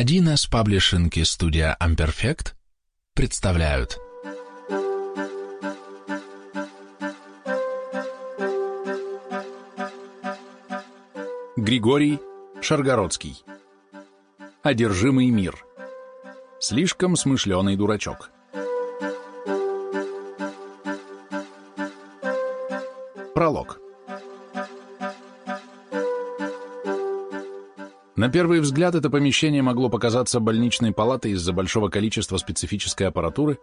1С Publishing и студия Amperfect представляют. Григорий Шаргородский. Одержимый мир Слишком смышленый дурачок. Пролог На первый взгляд это помещение могло показаться больничной палатой из-за большого количества специфической аппаратуры,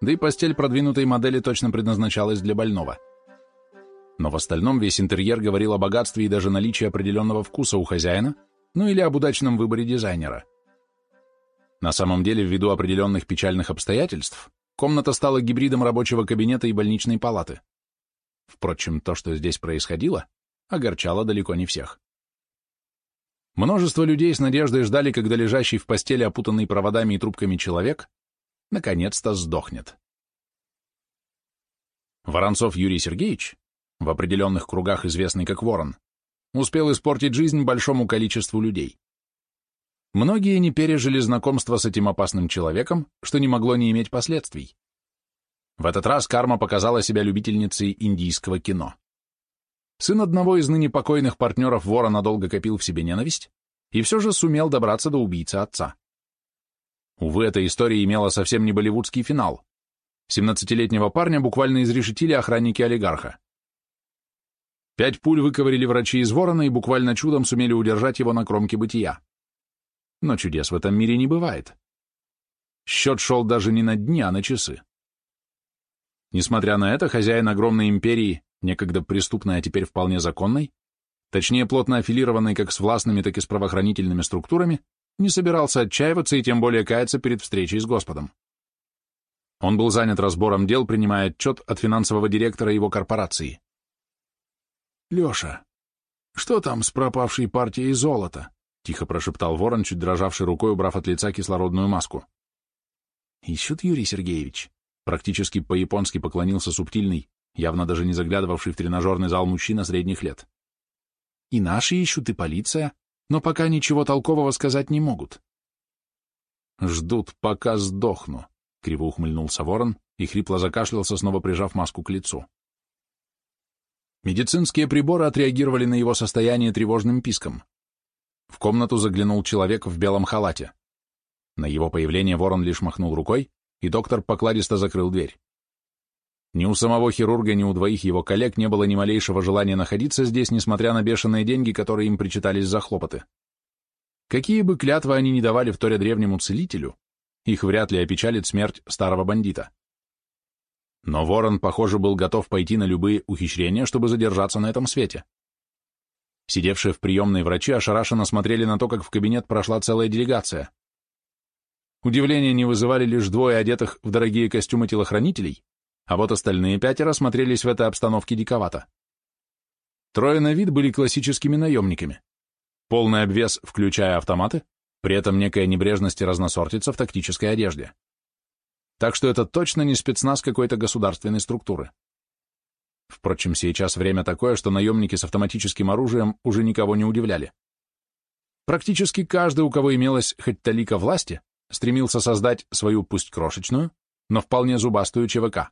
да и постель продвинутой модели точно предназначалась для больного. Но в остальном весь интерьер говорил о богатстве и даже наличии определенного вкуса у хозяина, ну или об удачном выборе дизайнера. На самом деле, ввиду определенных печальных обстоятельств, комната стала гибридом рабочего кабинета и больничной палаты. Впрочем, то, что здесь происходило, огорчало далеко не всех. Множество людей с надеждой ждали, когда лежащий в постели, опутанный проводами и трубками человек, наконец-то сдохнет. Воронцов Юрий Сергеевич, в определенных кругах известный как Ворон, успел испортить жизнь большому количеству людей. Многие не пережили знакомство с этим опасным человеком, что не могло не иметь последствий. В этот раз карма показала себя любительницей индийского кино. Сын одного из ныне покойных партнеров вора надолго копил в себе ненависть и все же сумел добраться до убийцы отца. Увы, эта история имела совсем не болливудский финал. 17-летнего парня буквально изрешетили охранники олигарха. Пять пуль выковырили врачи из ворона и буквально чудом сумели удержать его на кромке бытия. Но чудес в этом мире не бывает. Счет шел даже не на дни, а на часы. Несмотря на это, хозяин огромной империи некогда преступной, а теперь вполне законной, точнее плотно аффилированной как с властными, так и с правоохранительными структурами, не собирался отчаиваться и тем более каяться перед встречей с Господом. Он был занят разбором дел, принимая отчет от финансового директора его корпорации. «Леша, что там с пропавшей партией золота?» — тихо прошептал ворон, чуть дрожавший рукой, убрав от лица кислородную маску. «Ищут, Юрий Сергеевич?» Практически по-японски поклонился субтильный, явно даже не заглядывавший в тренажерный зал мужчина средних лет. И наши ищут, и полиция, но пока ничего толкового сказать не могут. «Ждут, пока сдохну», — криво ухмыльнулся ворон и хрипло закашлялся, снова прижав маску к лицу. Медицинские приборы отреагировали на его состояние тревожным писком. В комнату заглянул человек в белом халате. На его появление ворон лишь махнул рукой, и доктор покладисто закрыл дверь. Ни у самого хирурга, ни у двоих его коллег не было ни малейшего желания находиться здесь, несмотря на бешеные деньги, которые им причитались за хлопоты. Какие бы клятвы они ни давали в торе древнему целителю, их вряд ли опечалит смерть старого бандита. Но Ворон, похоже, был готов пойти на любые ухищрения, чтобы задержаться на этом свете. Сидевшие в приемной врачи ошарашенно смотрели на то, как в кабинет прошла целая делегация. Удивление не вызывали лишь двое одетых в дорогие костюмы телохранителей, а вот остальные пятеро смотрелись в этой обстановке диковато. Трое на вид были классическими наемниками. Полный обвес, включая автоматы, при этом некая небрежность и разносортица в тактической одежде. Так что это точно не спецназ какой-то государственной структуры. Впрочем, сейчас время такое, что наемники с автоматическим оружием уже никого не удивляли. Практически каждый, у кого имелось хоть талика власти, стремился создать свою пусть крошечную, но вполне зубастую ЧВК.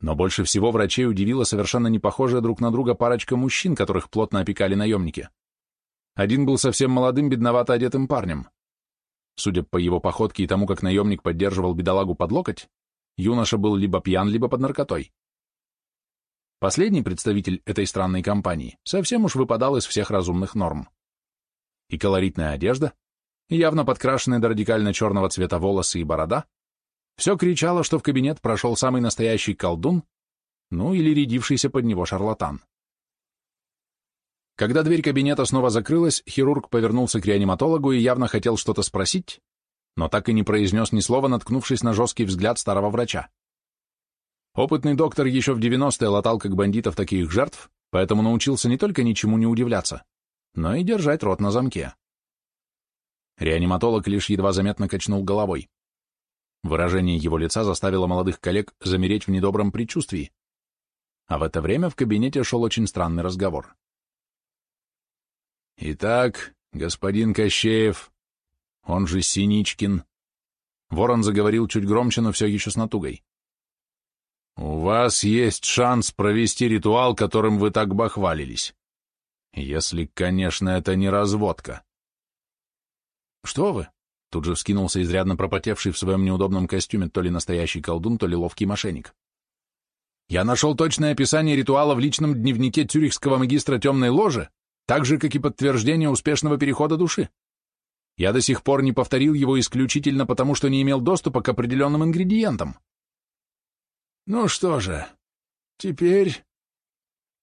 Но больше всего врачей удивила совершенно не похожая друг на друга парочка мужчин, которых плотно опекали наемники. Один был совсем молодым, бедновато одетым парнем. Судя по его походке и тому, как наемник поддерживал бедолагу под локоть, юноша был либо пьян, либо под наркотой. Последний представитель этой странной компании совсем уж выпадал из всех разумных норм. И колоритная одежда, явно подкрашенные до радикально черного цвета волосы и борода, все кричало, что в кабинет прошел самый настоящий колдун, ну или рядившийся под него шарлатан. Когда дверь кабинета снова закрылась, хирург повернулся к реаниматологу и явно хотел что-то спросить, но так и не произнес ни слова, наткнувшись на жесткий взгляд старого врача. Опытный доктор еще в 90-е латал как бандитов таких жертв, поэтому научился не только ничему не удивляться, но и держать рот на замке. Реаниматолог лишь едва заметно качнул головой. Выражение его лица заставило молодых коллег замереть в недобром предчувствии. А в это время в кабинете шел очень странный разговор. «Итак, Господин Кощеев, он же Синичкин. Ворон заговорил чуть громче, но все еще с натугой. У вас есть шанс провести ритуал, которым вы так бахвалились. Если, конечно, это не разводка. Что вы? Тут же вскинулся изрядно пропотевший в своем неудобном костюме то ли настоящий колдун, то ли ловкий мошенник. Я нашел точное описание ритуала в личном дневнике тюрихского магистра темной ложи, так же, как и подтверждение успешного перехода души. Я до сих пор не повторил его исключительно потому, что не имел доступа к определенным ингредиентам. Ну что же, теперь...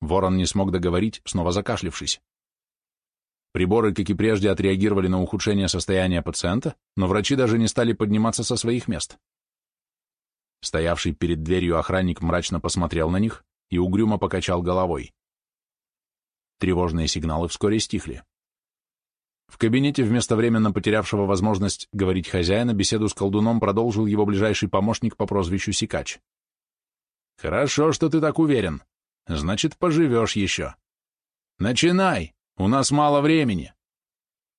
Ворон не смог договорить, снова закашлившись. Приборы, как и прежде, отреагировали на ухудшение состояния пациента, но врачи даже не стали подниматься со своих мест. Стоявший перед дверью охранник мрачно посмотрел на них и угрюмо покачал головой. Тревожные сигналы вскоре стихли. В кабинете вместо временно потерявшего возможность говорить хозяина беседу с колдуном продолжил его ближайший помощник по прозвищу Сикач. «Хорошо, что ты так уверен. Значит, поживешь еще. Начинай, у нас мало времени».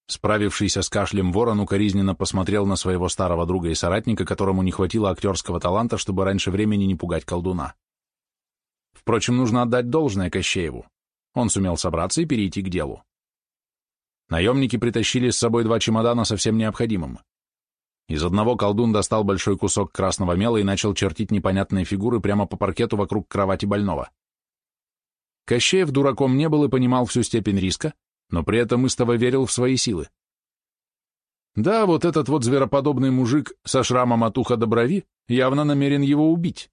Справившийся с кашлем ворон укоризненно посмотрел на своего старого друга и соратника, которому не хватило актерского таланта, чтобы раньше времени не пугать колдуна. Впрочем, нужно отдать должное Кощееву. Он сумел собраться и перейти к делу. Наемники притащили с собой два чемодана со всем необходимым. Из одного колдун достал большой кусок красного мела и начал чертить непонятные фигуры прямо по паркету вокруг кровати больного. Кощеев дураком не был и понимал всю степень риска, но при этом истово верил в свои силы. Да, вот этот вот звероподобный мужик со шрамом от уха до брови явно намерен его убить.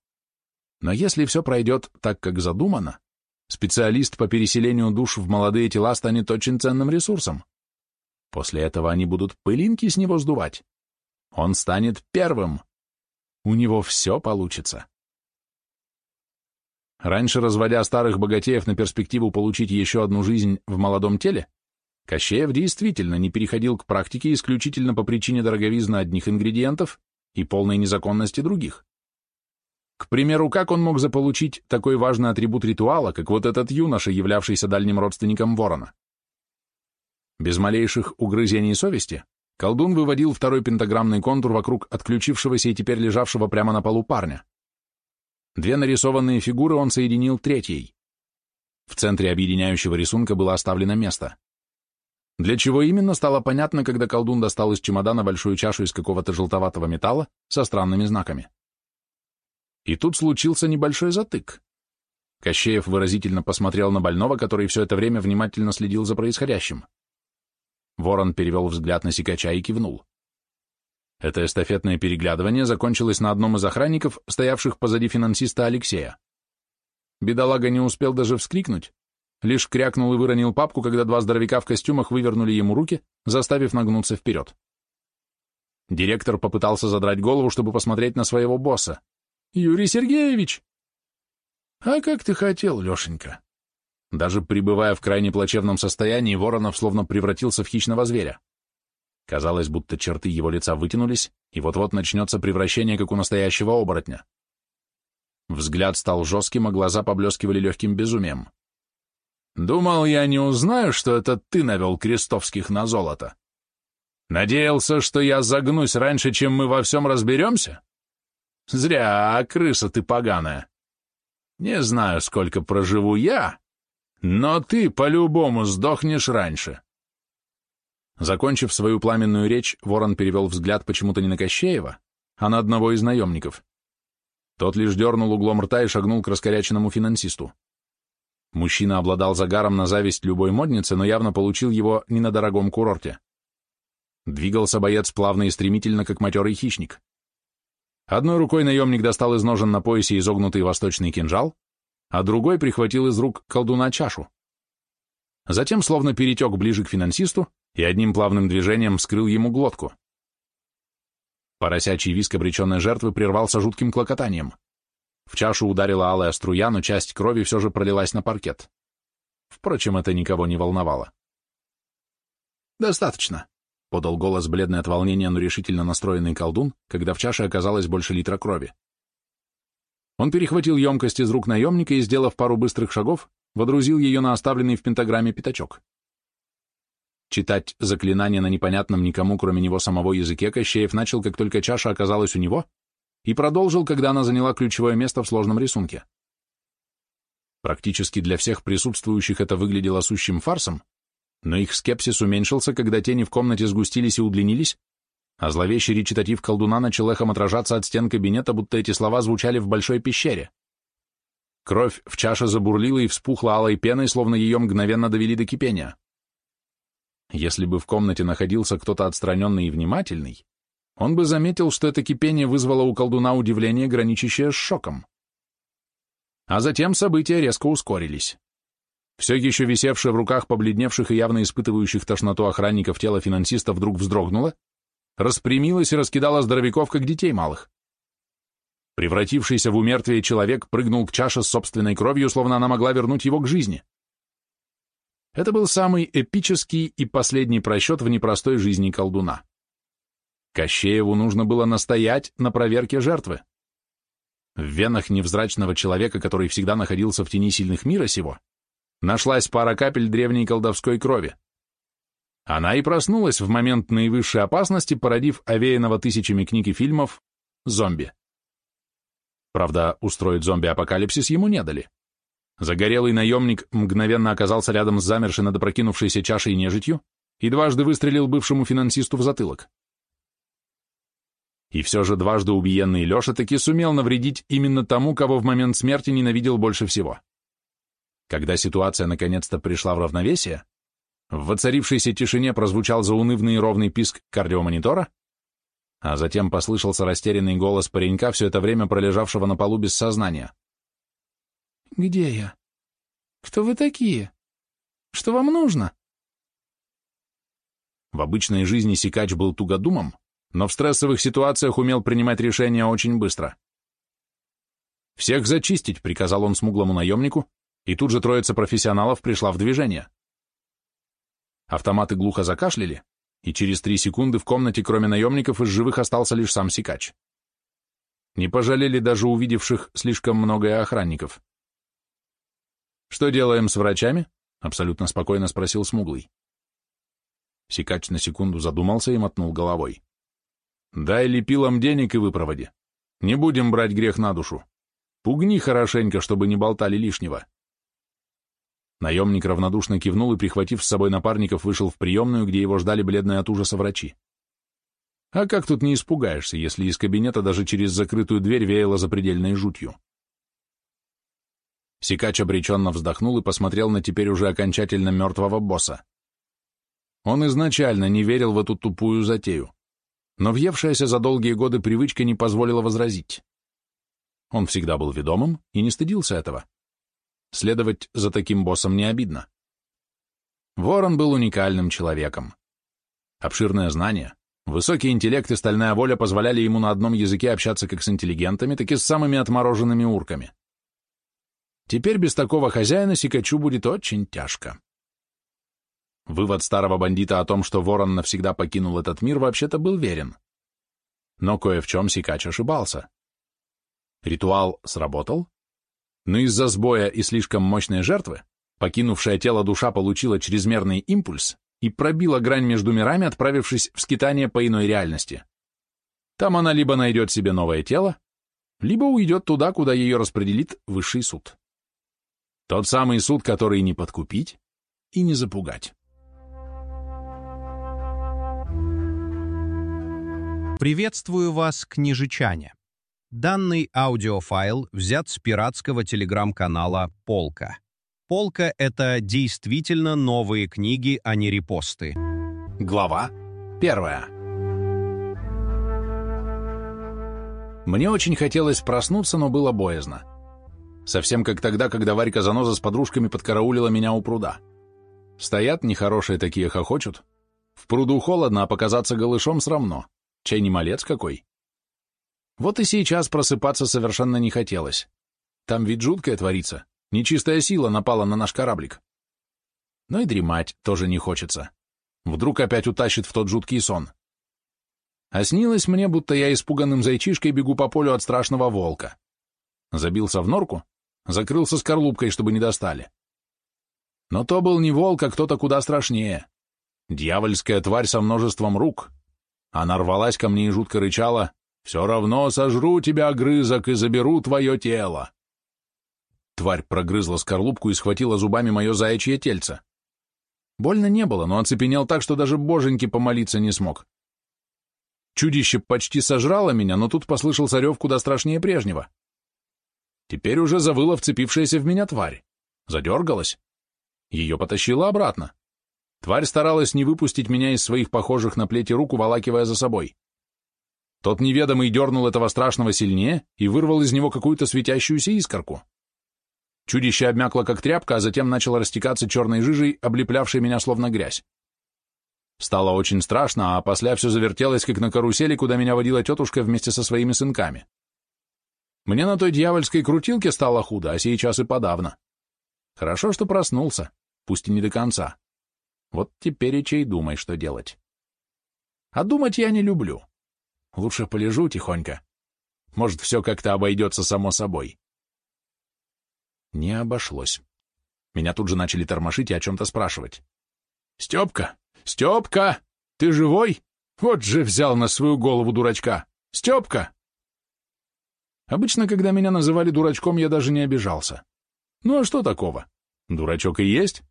Но если все пройдет так, как задумано, специалист по переселению душ в молодые тела станет очень ценным ресурсом. После этого они будут пылинки с него сдувать. Он станет первым. У него все получится. Раньше, разводя старых богатеев на перспективу получить еще одну жизнь в молодом теле, Кощеев действительно не переходил к практике исключительно по причине дороговизны одних ингредиентов и полной незаконности других. К примеру, как он мог заполучить такой важный атрибут ритуала, как вот этот юноша, являвшийся дальним родственником ворона? Без малейших угрызений совести колдун выводил второй пентаграммный контур вокруг отключившегося и теперь лежавшего прямо на полу парня. Две нарисованные фигуры он соединил третьей. В центре объединяющего рисунка было оставлено место. Для чего именно, стало понятно, когда колдун достал из чемодана большую чашу из какого-то желтоватого металла со странными знаками. И тут случился небольшой затык. Кощеев выразительно посмотрел на больного, который все это время внимательно следил за происходящим. Ворон перевел взгляд на Сикача и кивнул. Это эстафетное переглядывание закончилось на одном из охранников, стоявших позади финансиста Алексея. Бедолага не успел даже вскрикнуть, лишь крякнул и выронил папку, когда два здоровяка в костюмах вывернули ему руки, заставив нагнуться вперед. Директор попытался задрать голову, чтобы посмотреть на своего босса. «Юрий Сергеевич!» «А как ты хотел, Лешенька?» Даже пребывая в крайне плачевном состоянии, Воронов словно превратился в хищного зверя. Казалось, будто черты его лица вытянулись, и вот-вот начнется превращение, как у настоящего оборотня. Взгляд стал жестким, а глаза поблескивали легким безумием. «Думал, я не узнаю, что это ты навел крестовских на золото. Надеялся, что я загнусь раньше, чем мы во всем разберемся? Зря, крыса ты поганая. Не знаю, сколько проживу я, но ты по-любому сдохнешь раньше». Закончив свою пламенную речь, Ворон перевел взгляд почему-то не на Кощеева, а на одного из наемников. Тот лишь дернул углом рта и шагнул к раскоряченному финансисту. Мужчина обладал загаром на зависть любой модницы, но явно получил его не на дорогом курорте. Двигался боец плавно и стремительно, как матерый хищник. Одной рукой наемник достал из ножен на поясе изогнутый восточный кинжал, а другой прихватил из рук колдуна чашу. Затем словно перетек ближе к финансисту и одним плавным движением вскрыл ему глотку. Поросячий виск обреченной жертвы прервался жутким клокотанием. В чашу ударила алая струя, но часть крови все же пролилась на паркет. Впрочем, это никого не волновало. «Достаточно», — подал голос бледный от волнения, но решительно настроенный колдун, когда в чаше оказалось больше литра крови. Он перехватил емкость из рук наемника и, сделав пару быстрых шагов, водрузил ее на оставленный в пентаграмме пятачок. Читать заклинания на непонятном никому, кроме него самого языке, Кощеев начал, как только чаша оказалась у него, и продолжил, когда она заняла ключевое место в сложном рисунке. Практически для всех присутствующих это выглядело сущим фарсом, но их скепсис уменьшился, когда тени в комнате сгустились и удлинились, а зловещий речитатив колдуна начал эхом отражаться от стен кабинета, будто эти слова звучали в большой пещере. Кровь в чаше забурлила и вспухла алой пеной, словно ее мгновенно довели до кипения. Если бы в комнате находился кто-то отстраненный и внимательный, он бы заметил, что это кипение вызвало у колдуна удивление, граничащее с шоком. А затем события резко ускорились. Все еще висевшее в руках побледневших и явно испытывающих тошноту охранников тело финансиста вдруг вздрогнуло, распрямилось и раскидало здоровяков, как детей малых. Превратившийся в умертвие человек прыгнул к чаше с собственной кровью, словно она могла вернуть его к жизни. Это был самый эпический и последний просчет в непростой жизни колдуна. Кощееву нужно было настоять на проверке жертвы. В венах невзрачного человека, который всегда находился в тени сильных мира сего, нашлась пара капель древней колдовской крови. Она и проснулась в момент наивысшей опасности, породив овеянного тысячами книг и фильмов зомби. Правда, устроить зомби-апокалипсис ему не дали. Загорелый наемник мгновенно оказался рядом с замершей над опрокинувшейся чашей нежитью и дважды выстрелил бывшему финансисту в затылок. И все же дважды убиенный Леша таки сумел навредить именно тому, кого в момент смерти ненавидел больше всего. Когда ситуация наконец-то пришла в равновесие, в воцарившейся тишине прозвучал заунывный и ровный писк кардиомонитора, а затем послышался растерянный голос паренька, все это время пролежавшего на полу без сознания. «Где я? Кто вы такие? Что вам нужно?» В обычной жизни Сикач был тугодумом, но в стрессовых ситуациях умел принимать решения очень быстро. «Всех зачистить», — приказал он смуглому наемнику, и тут же троица профессионалов пришла в движение. Автоматы глухо закашляли, и через три секунды в комнате, кроме наемников, из живых остался лишь сам Сикач. Не пожалели даже увидевших слишком многое охранников. «Что делаем с врачами?» — абсолютно спокойно спросил Смуглый. Сикач на секунду задумался и мотнул головой. «Дай лепилам денег и выпроводи. Не будем брать грех на душу. Пугни хорошенько, чтобы не болтали лишнего». Наемник равнодушно кивнул и, прихватив с собой напарников, вышел в приемную, где его ждали бледные от ужаса врачи. А как тут не испугаешься, если из кабинета даже через закрытую дверь веяло запредельной жутью? Сикач обреченно вздохнул и посмотрел на теперь уже окончательно мертвого босса. Он изначально не верил в эту тупую затею, но въевшаяся за долгие годы привычка не позволила возразить. Он всегда был ведомым и не стыдился этого. Следовать за таким боссом не обидно. Ворон был уникальным человеком. Обширное знание, высокий интеллект и стальная воля позволяли ему на одном языке общаться как с интеллигентами, так и с самыми отмороженными урками. Теперь без такого хозяина Сикачу будет очень тяжко. Вывод старого бандита о том, что ворон навсегда покинул этот мир, вообще-то был верен. Но кое в чем Сикач ошибался. Ритуал сработал, но из-за сбоя и слишком мощной жертвы покинувшая тело душа получила чрезмерный импульс и пробила грань между мирами, отправившись в скитание по иной реальности. Там она либо найдет себе новое тело, либо уйдет туда, куда ее распределит высший суд. Тот самый суд, который не подкупить и не запугать. Приветствую вас, книжечане. Данный аудиофайл взят с пиратского телеграм-канала «Полка». «Полка» — это действительно новые книги, а не репосты. Глава первая. Мне очень хотелось проснуться, но было боязно. Совсем как тогда, когда Варька Заноза с подружками подкараулила меня у пруда. Стоят нехорошие такие хохочут. В пруду холодно, а показаться голышом срамно. Чай не малец какой. Вот и сейчас просыпаться совершенно не хотелось. Там ведь жуткое творится. Нечистая сила напала на наш кораблик. Но и дремать тоже не хочется. Вдруг опять утащит в тот жуткий сон. А снилось мне, будто я испуганным зайчишкой бегу по полю от страшного волка. Забился в норку, закрылся скорлупкой, чтобы не достали. Но то был не волк, а кто-то куда страшнее. Дьявольская тварь со множеством рук. Она рвалась ко мне и жутко рычала «Все равно сожру тебя, огрызок, и заберу твое тело». Тварь прогрызла скорлупку и схватила зубами мое заячье тельце. Больно не было, но оцепенел так, что даже боженьки помолиться не смог. Чудище почти сожрало меня, но тут послышался рев куда страшнее прежнего. Теперь уже завыла вцепившаяся в меня тварь. Задергалась. Ее потащило обратно. Тварь старалась не выпустить меня из своих похожих на плети рук, уволакивая за собой. Тот неведомый дернул этого страшного сильнее и вырвал из него какую-то светящуюся искорку. Чудище обмякло, как тряпка, а затем начало растекаться черной жижей, облеплявшей меня словно грязь. Стало очень страшно, а после все завертелось, как на карусели, куда меня водила тетушка вместе со своими сынками. Мне на той дьявольской крутилке стало худо, а сейчас и подавно. Хорошо, что проснулся, пусть и не до конца. Вот теперь и чей думай, что делать. А думать я не люблю. Лучше полежу тихонько. Может, все как-то обойдется само собой. Не обошлось. Меня тут же начали тормошить и о чем-то спрашивать. «Степка! Степка! Ты живой? Вот же взял на свою голову дурачка! Степка!» Обычно, когда меня называли дурачком, я даже не обижался. Ну а что такого? Дурачок и есть.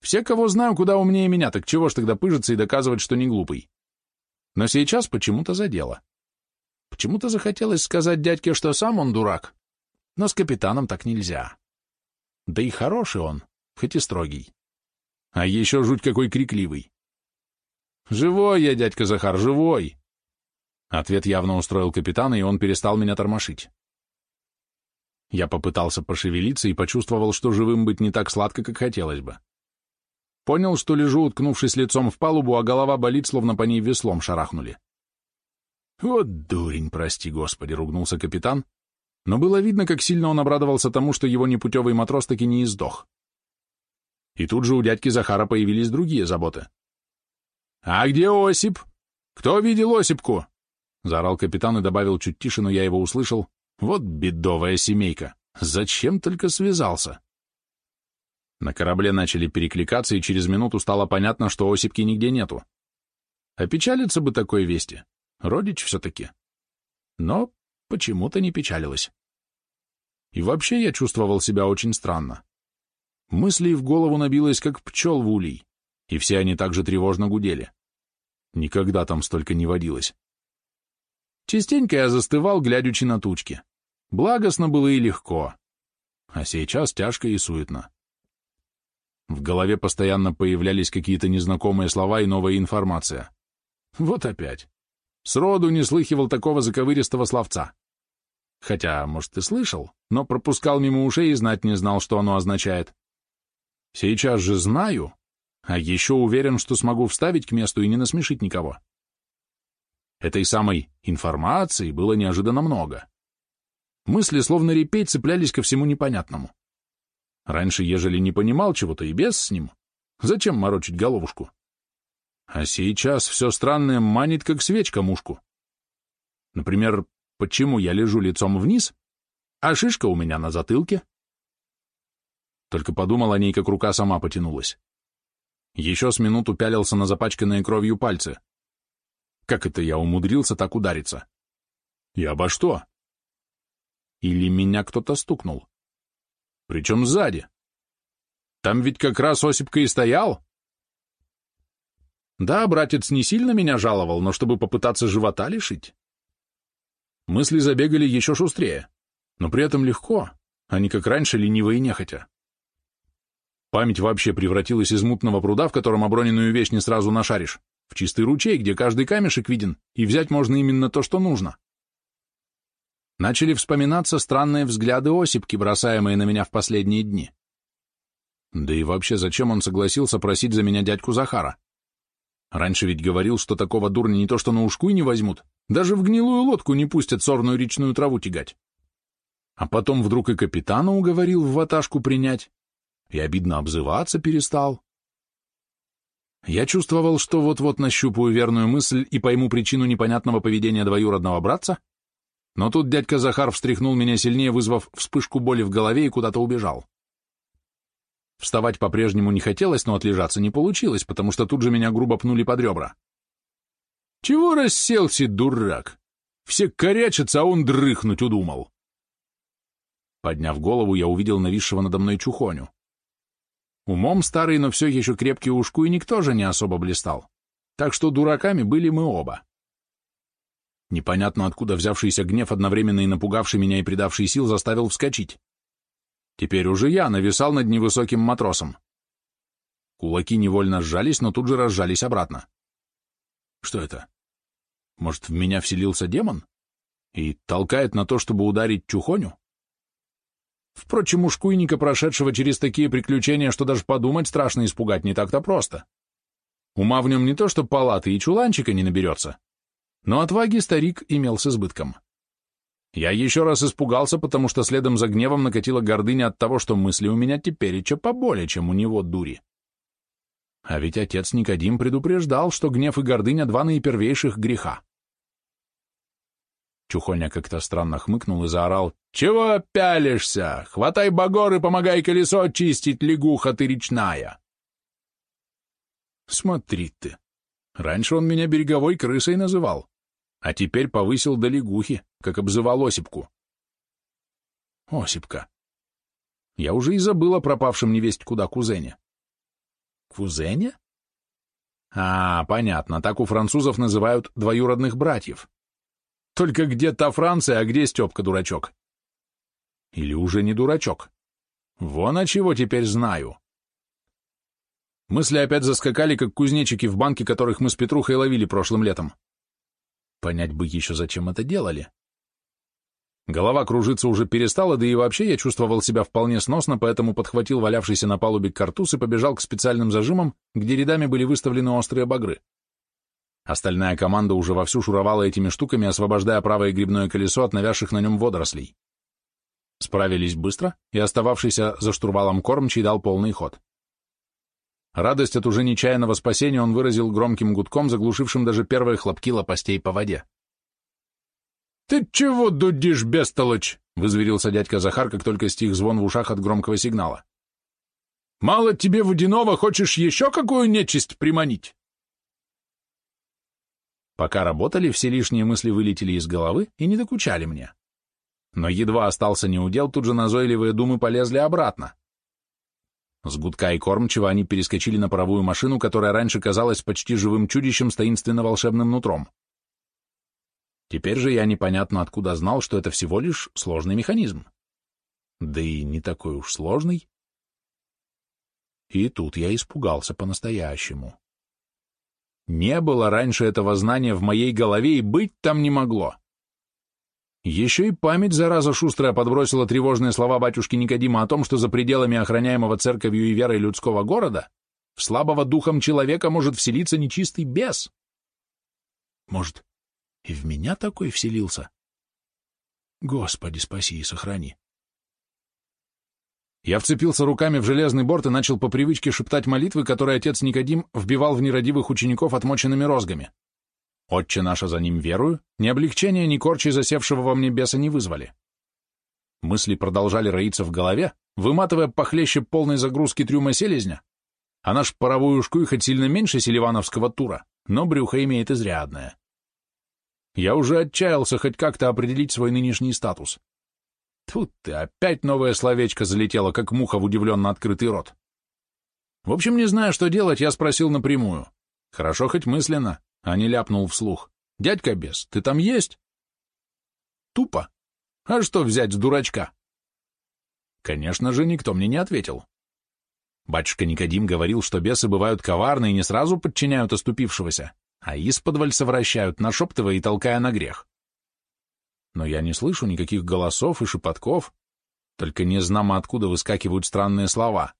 Все, кого знаю, куда умнее меня, так чего ж тогда пыжиться и доказывать, что не глупый? Но сейчас почему-то задело. Почему-то захотелось сказать дядьке, что сам он дурак, но с капитаном так нельзя. Да и хороший он, хоть и строгий. А еще жуть какой крикливый. «Живой я, дядька Захар, живой!» Ответ явно устроил капитана, и он перестал меня тормошить. Я попытался пошевелиться и почувствовал, что живым быть не так сладко, как хотелось бы. Понял, что лежу, уткнувшись лицом в палубу, а голова болит, словно по ней веслом шарахнули. «Вот дурень, прости господи!» — ругнулся капитан, но было видно, как сильно он обрадовался тому, что его непутевый матрос таки не издох. И тут же у дядьки Захара появились другие заботы. «А где Осип? Кто видел Осипку?» — заорал капитан и добавил чуть тише, но я его услышал. «Вот бедовая семейка! Зачем только связался?» На корабле начали перекликаться, и через минуту стало понятно, что Осипки нигде нету. Опечалиться бы такой вести. Родич все-таки. Но почему-то не печалилась. И вообще я чувствовал себя очень странно. Мысли в голову набилось, как пчел в улей, и все они также тревожно гудели. Никогда там столько не водилось. Частенько я застывал, глядячи на тучки. Благостно было и легко. А сейчас тяжко и суетно. В голове постоянно появлялись какие-то незнакомые слова и новая информация. Вот опять. Сроду не слыхивал такого заковыристого словца. Хотя, может, и слышал, но пропускал мимо ушей и знать не знал, что оно означает. Сейчас же знаю, а еще уверен, что смогу вставить к месту и не насмешить никого. Этой самой информации было неожиданно много. Мысли, словно репей, цеплялись ко всему непонятному. Раньше, ежели не понимал чего-то и без с ним, зачем морочить головушку? А сейчас все странное манит, как свечка мушку. Например, почему я лежу лицом вниз, а шишка у меня на затылке? Только подумал о ней, как рука сама потянулась. Еще с минуту пялился на запачканные кровью пальцы. Как это я умудрился так удариться? И обо что? Или меня кто-то стукнул? Причем сзади. Там ведь как раз Осипка и стоял. Да, братец не сильно меня жаловал, но чтобы попытаться живота лишить. Мысли забегали еще шустрее, но при этом легко, а не как раньше лениво и нехотя. Память вообще превратилась из мутного пруда, в котором оброненную вещь не сразу нашаришь, чистый ручей, где каждый камешек виден, и взять можно именно то, что нужно. Начали вспоминаться странные взгляды Осипки, бросаемые на меня в последние дни. Да и вообще, зачем он согласился просить за меня дядьку Захара? Раньше ведь говорил, что такого дурня не то что на ушку и не возьмут, даже в гнилую лодку не пустят сорную речную траву тягать. А потом вдруг и капитана уговорил в ваташку принять, и обидно обзываться перестал. Я чувствовал, что вот-вот нащупаю верную мысль и пойму причину непонятного поведения двоюродного братца, но тут дядька Захар встряхнул меня сильнее, вызвав вспышку боли в голове и куда-то убежал. Вставать по-прежнему не хотелось, но отлежаться не получилось, потому что тут же меня грубо пнули под ребра. «Чего расселся, дурак? Все корячатся, а он дрыхнуть удумал». Подняв голову, я увидел нависшего надо мной чухоню. Умом старый, но все еще крепкий ушку, и никто же не особо блистал. Так что дураками были мы оба. Непонятно откуда взявшийся гнев, одновременно и напугавший меня и придавший сил, заставил вскочить. Теперь уже я нависал над невысоким матросом. Кулаки невольно сжались, но тут же разжались обратно. Что это? Может, в меня вселился демон? И толкает на то, чтобы ударить Чухоню? Впрочем, у шкуйника, прошедшего через такие приключения, что даже подумать страшно испугать не так-то просто. Ума в нем не то, что палаты и чуланчика не наберется, но отваги старик имел с избытком. Я еще раз испугался, потому что следом за гневом накатила гордыня от того, что мысли у меня теперь еще поболее, чем у него дури. А ведь отец Никодим предупреждал, что гнев и гордыня — два наипервейших греха. Чухоня как-то странно хмыкнул и заорал. «Чего пялишься? Хватай багор и помогай колесо очистить, лягуха ты речная!» Смотри ты. Раньше он меня береговой крысой называл, а теперь повысил до лягухи, как обзывал Осипку. Осипка. Я уже и забыл о пропавшем невесть куда кузене. Кузене? А, понятно, так у французов называют двоюродных братьев. Только где та Франция, а где Степка-дурачок? Или уже не дурачок? Вон о чего теперь знаю. Мысли опять заскакали, как кузнечики в банке, которых мы с Петрухой ловили прошлым летом. Понять бы еще, зачем это делали. Голова кружиться уже перестала, да и вообще я чувствовал себя вполне сносно, поэтому подхватил валявшийся на палубе картуз и побежал к специальным зажимам, где рядами были выставлены острые багры. Остальная команда уже вовсю шуровала этими штуками, освобождая правое грибное колесо от навязших на нем водорослей. Справились быстро, и остававшийся за штурвалом кормчий дал полный ход. Радость от уже нечаянного спасения он выразил громким гудком, заглушившим даже первые хлопки лопастей по воде. «Ты чего дудишь, бестолочь?» — вызверился дядька Захар, как только стих звон в ушах от громкого сигнала. «Мало тебе водяного, хочешь еще какую нечисть приманить?» Пока работали, все лишние мысли вылетели из головы и не докучали мне. Но едва остался неудел, тут же назойливые думы полезли обратно. С гудка и кормчего они перескочили на паровую машину, которая раньше казалась почти живым чудищем с таинственно-волшебным нутром. Теперь же я непонятно откуда знал, что это всего лишь сложный механизм. Да и не такой уж сложный. И тут я испугался по-настоящему. Не было раньше этого знания в моей голове и быть там не могло. Еще и память, зараза шустрая, подбросила тревожные слова батюшки Никодима о том, что за пределами охраняемого церковью и верой людского города в слабого духом человека может вселиться нечистый бес. Может, и в меня такой вселился? Господи, спаси и сохрани. Я вцепился руками в железный борт и начал по привычке шептать молитвы, которые отец Никодим вбивал в нерадивых учеников отмоченными розгами. Отче наша за ним верую, ни облегчения, ни корчи засевшего во мне беса не вызвали. Мысли продолжали роиться в голове, выматывая похлеще полной загрузки трюма селезня, а наш паровой ушкуй хоть сильно меньше селивановского тура, но брюхо имеет изрядное. Я уже отчаялся хоть как-то определить свой нынешний статус. Тут ты, опять новое словечко залетело, как муха в удивленно открытый рот. В общем, не зная, что делать, я спросил напрямую. Хорошо хоть мысленно, а не ляпнул вслух. «Дядька бес, ты там есть?» Тупо. А что взять с дурачка? Конечно же, никто мне не ответил. Батюшка Никодим говорил, что бесы бывают коварны и не сразу подчиняют оступившегося, а исподволь совращают, нашептывая и толкая на грех но я не слышу никаких голосов и шепотков, только не знамо откуда выскакивают странные слова.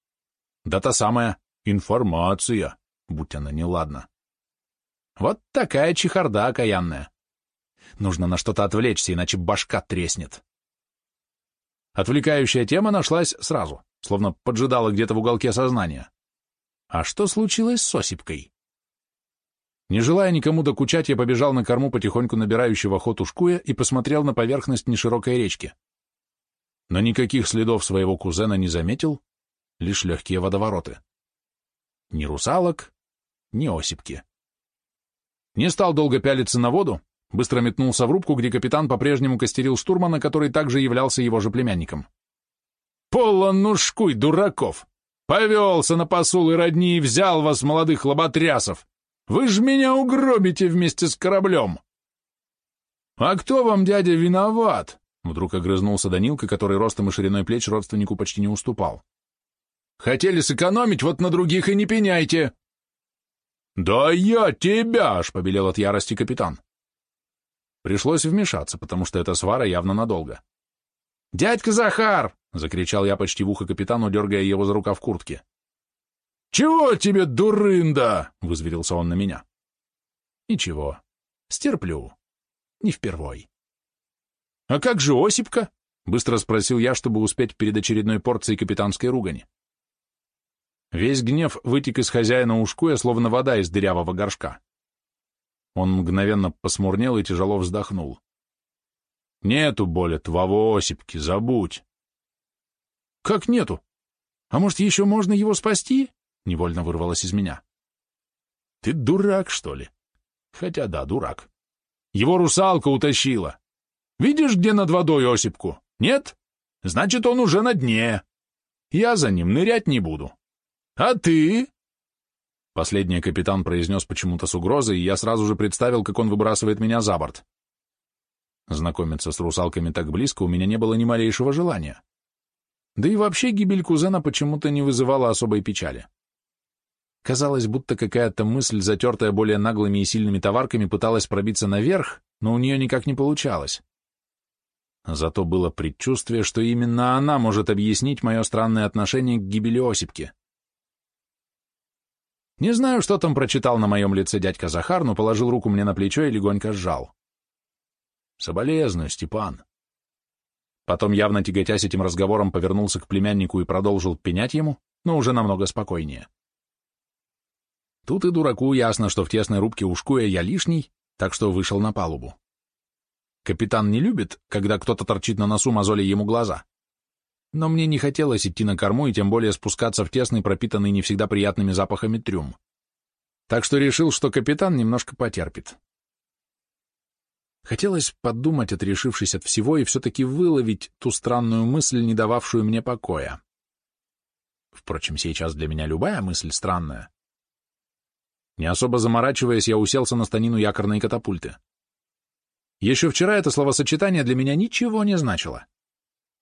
Да та самая информация, будь она неладна. Вот такая чехарда окаянная. Нужно на что-то отвлечься, иначе башка треснет. Отвлекающая тема нашлась сразу, словно поджидала где-то в уголке сознания. А что случилось с Осипкой? Не желая никому докучать, я побежал на корму потихоньку набирающего ход ушкуя и посмотрел на поверхность неширокой речки. Но никаких следов своего кузена не заметил, лишь легкие водовороты. Ни русалок, ни осипки. Не стал долго пялиться на воду, быстро метнулся в рубку, где капитан по-прежнему костерил штурмана, который также являлся его же племянником. «Полон ушкуй, дураков! Повелся на посул и родни и взял вас, молодых лоботрясов! Вы ж меня угробите вместе с кораблем!» «А кто вам, дядя, виноват?» Вдруг огрызнулся Данилка, который ростом и шириной плеч родственнику почти не уступал. «Хотели сэкономить, вот на других и не пеняйте!» «Да я тебя!» — аж побелел от ярости капитан. Пришлось вмешаться, потому что эта свара явно надолго. «Дядька Захар!» — закричал я почти в ухо капитану, дергая его за рукав куртки. «Чего тебе, дурында?» — вызверился он на меня. «Ничего, стерплю. Не впервой». «А как же Осипка?» — быстро спросил я, чтобы успеть перед очередной порцией капитанской ругани. Весь гнев вытек из хозяина ушкуя, словно вода из дырявого горшка. Он мгновенно посмурнел и тяжело вздохнул. «Нету боли твоего Осипки, забудь!» «Как нету? А может, еще можно его спасти?» — невольно вырвалось из меня. «Ты дурак, что ли?» «Хотя да, дурак. Его русалка утащила. Видишь, где над водой Осипку? Нет? Значит, он уже на дне. Я за ним нырять не буду. А ты? Последний капитан произнес почему-то с угрозой, и я сразу же представил, как он выбрасывает меня за борт. Знакомиться с русалками так близко у меня не было ни малейшего желания. Да и вообще гибель кузена почему-то не вызывала особой печали. Казалось, будто какая-то мысль, затертая более наглыми и сильными товарками, пыталась пробиться наверх, но у нее никак не получалось. Зато было предчувствие, что именно она может объяснить мое странное отношение к гибели Осипки. Не знаю, что там прочитал на моем лице дядька Захар, но положил руку мне на плечо и легонько сжал. Соболезную, Степан. Потом, явно тяготясь этим разговором, повернулся к племяннику и продолжил пенять ему, но уже намного спокойнее. Тут и дураку ясно, что в тесной рубке ушкуя я лишний, так что вышел на палубу. Капитан не любит, когда кто-то торчит на носу, мозоли ему глаза. Но мне не хотелось идти на корму и тем более спускаться в тесный, пропитанный не всегда приятными запахами трюм. Так что решил, что капитан немножко потерпит. Хотелось подумать, отрешившись от всего, и все-таки выловить ту странную мысль, не дававшую мне покоя. Впрочем, сейчас для меня любая мысль странная. Не особо заморачиваясь, я уселся на станину якорной катапульты. Еще вчера это словосочетание для меня ничего не значило.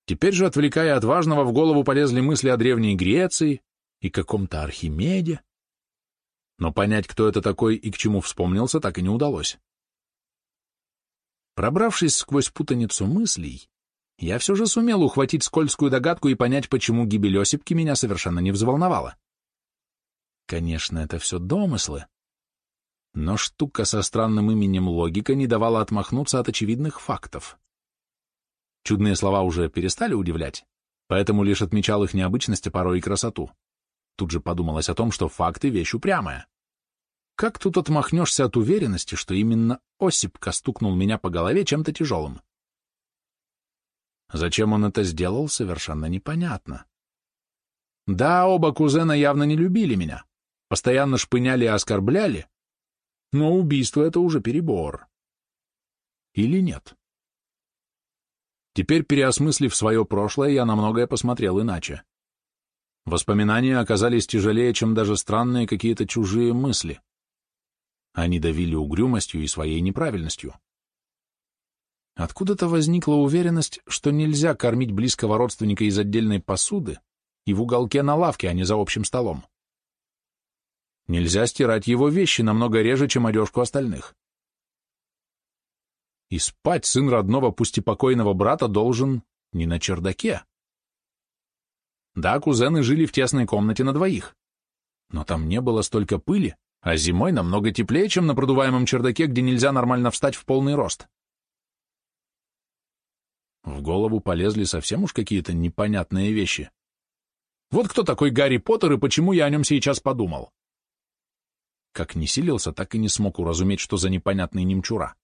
Теперь же, отвлекая от важного, в голову полезли мысли о Древней Греции и каком-то Архимеде. Но понять, кто это такой и к чему вспомнился, так и не удалось. Пробравшись сквозь путаницу мыслей, я все же сумел ухватить скользкую догадку и понять, почему гибель Осипки меня совершенно не взволновала. Конечно, это все домыслы, но штука со странным именем логика не давала отмахнуться от очевидных фактов. Чудные слова уже перестали удивлять, поэтому лишь отмечал их необычность, а порой и красоту. Тут же подумалось о том, что факты — вещь упрямая. Как тут отмахнешься от уверенности, что именно Осипка стукнул меня по голове чем-то тяжелым? Зачем он это сделал, совершенно непонятно. Да, оба кузена явно не любили меня, постоянно шпыняли и оскорбляли, но убийство — это уже перебор. Или нет? Теперь, переосмыслив свое прошлое, я на многое посмотрел иначе. Воспоминания оказались тяжелее, чем даже странные какие-то чужие мысли. Они давили угрюмостью и своей неправильностью. Откуда-то возникла уверенность, что нельзя кормить близкого родственника из отдельной посуды и в уголке на лавке, а не за общим столом. Нельзя стирать его вещи намного реже, чем одежку остальных. И спать сын родного, пусть и покойного брата, должен не на чердаке. Да, кузены жили в тесной комнате на двоих, но там не было столько пыли, а зимой намного теплее, чем на продуваемом чердаке, где нельзя нормально встать в полный рост. В голову полезли совсем уж какие-то непонятные вещи. Вот кто такой Гарри Поттер и почему я о нем сейчас подумал. Как не силился, так и не смог уразуметь, что за непонятный немчура.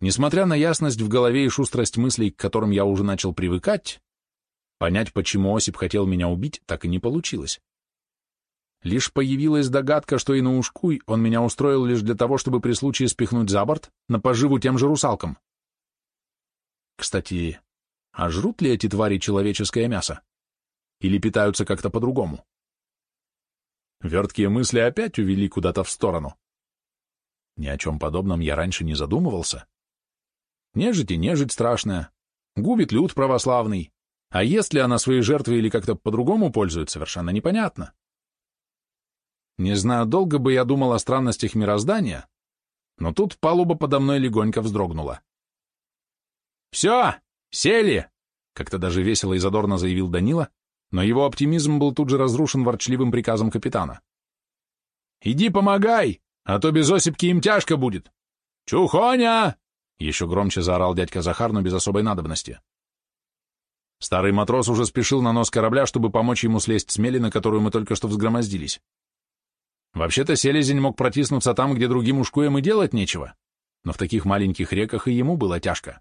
Несмотря на ясность в голове и шустрость мыслей, к которым я уже начал привыкать, Понять, почему Осип хотел меня убить, так и не получилось. Лишь появилась догадка, что и на ушкуй он меня устроил лишь для того, чтобы при случае спихнуть за борт на поживу тем же русалкам. Кстати, а жрут ли эти твари человеческое мясо? Или питаются как-то по-другому? Верткие мысли опять увели куда-то в сторону. Ни о чем подобном я раньше не задумывался. Нежить и нежить страшная. Губит люд православный. А есть ли она свои жертвы или как-то по-другому пользует, совершенно непонятно. Не знаю, долго бы я думал о странностях мироздания, но тут палуба подо мной легонько вздрогнула. «Все! Сели!» — как-то даже весело и задорно заявил Данила, но его оптимизм был тут же разрушен ворчливым приказом капитана. «Иди помогай, а то без Осипки им тяжко будет! Чухоня!» Еще громче заорал дядька Захар, но без особой надобности. Старый матрос уже спешил на нос корабля, чтобы помочь ему слезть с мели, на которую мы только что взгромоздились. Вообще-то селезень мог протиснуться там, где другим ушкуем и делать нечего, но в таких маленьких реках и ему было тяжко.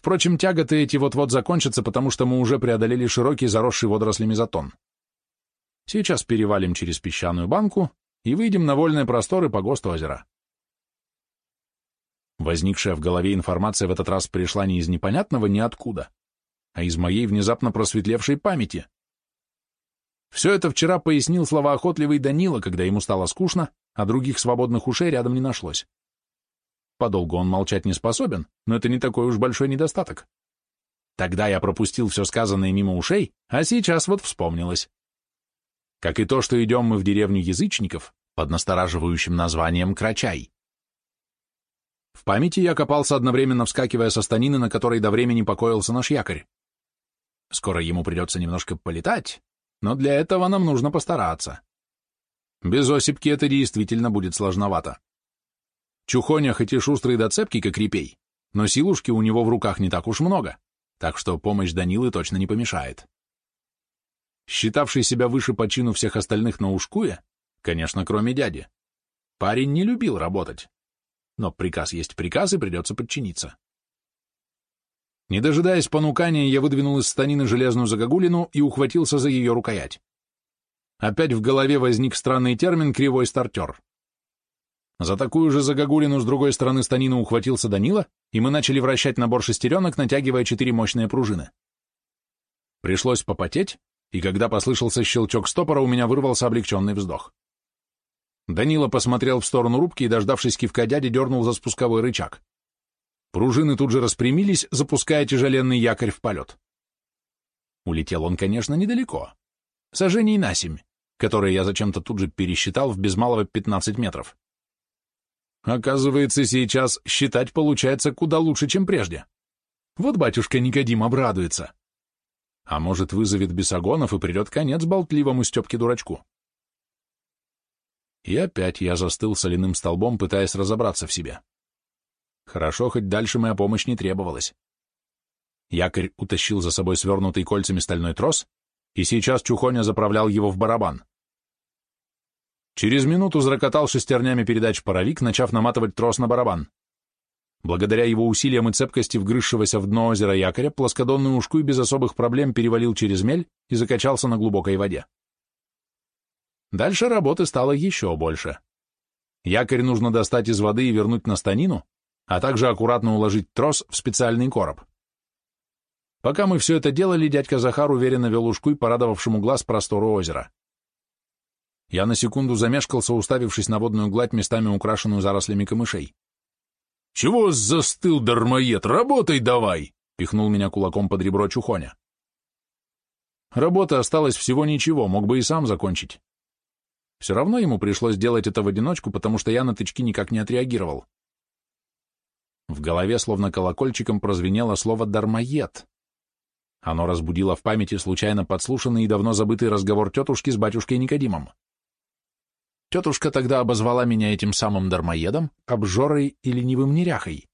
Впрочем, тяготы эти вот-вот закончатся, потому что мы уже преодолели широкий заросший водорослями затон. Сейчас перевалим через песчаную банку и выйдем на вольные просторы по ГОСТу озера. Возникшая в голове информация в этот раз пришла не из непонятного ниоткуда, а из моей внезапно просветлевшей памяти. Все это вчера пояснил словоохотливый Данила, когда ему стало скучно, а других свободных ушей рядом не нашлось. Подолгу он молчать не способен, но это не такой уж большой недостаток. Тогда я пропустил все сказанное мимо ушей, а сейчас вот вспомнилось. Как и то, что идем мы в деревню язычников под настораживающим названием Крачай. В памяти я копался одновременно вскакивая со станины, на которой до времени покоился наш якорь. Скоро ему придется немножко полетать, но для этого нам нужно постараться. Без Осипки это действительно будет сложновато. Чухоня хоть и шустрый до цепки, как репей, но силушки у него в руках не так уж много, так что помощь Данилы точно не помешает. Считавший себя выше по чину всех остальных на ушкуе, конечно, кроме дяди, парень не любил работать, но приказ есть приказ, и придется подчиниться. Не дожидаясь понукания, я выдвинул из станины железную загогулину и ухватился за ее рукоять. Опять в голове возник странный термин «кривой стартер». За такую же загогулину с другой стороны станины ухватился Данила, и мы начали вращать набор шестеренок, натягивая четыре мощные пружины. Пришлось попотеть, и когда послышался щелчок стопора, у меня вырвался облегченный вздох. Данила посмотрел в сторону рубки и, дождавшись кивка дяди, дернул за спусковой рычаг. Пружины тут же распрямились, запуская тяжеленный якорь в полет. Улетел он, конечно, недалеко. Сажений на семь, которые я зачем-то тут же пересчитал в без малого 15 метров. Оказывается, сейчас считать получается куда лучше, чем прежде. Вот батюшка Никодим обрадуется. А может, вызовет бесогонов и придет конец болтливому Степке-дурачку. И опять я застыл соляным столбом, пытаясь разобраться в себе. Хорошо, хоть дальше моя помощь не требовалась. Якорь утащил за собой свернутый кольцами стальной трос, и сейчас Чухоня заправлял его в барабан. Через минуту зарокотал шестернями передач паровик, начав наматывать трос на барабан. Благодаря его усилиям и цепкости вгрызшегося в дно озера якоря, плоскодонный ушкуй без особых проблем перевалил через мель и закачался на глубокой воде. Дальше работы стало еще больше. Якорь нужно достать из воды и вернуть на станину, а также аккуратно уложить трос в специальный короб. Пока мы все это делали, дядька Захар уверенно вел ушку и порадовавшему глаз простору озера. Я на секунду замешкался, уставившись на водную гладь, местами украшенную зарослями камышей. — Чего застыл, дармоед? Работай давай! — пихнул меня кулаком под ребро Чухоня. Работы осталось всего ничего, мог бы и сам закончить. Все равно ему пришлось делать это в одиночку, потому что я на тычки никак не отреагировал. В голове словно колокольчиком прозвенело слово «дармоед». Оно разбудило в памяти случайно подслушанный и давно забытый разговор тетушки с батюшкой Никодимом. Тетушка тогда обозвала меня этим самым дармоедом, обжорой и ленивым неряхой.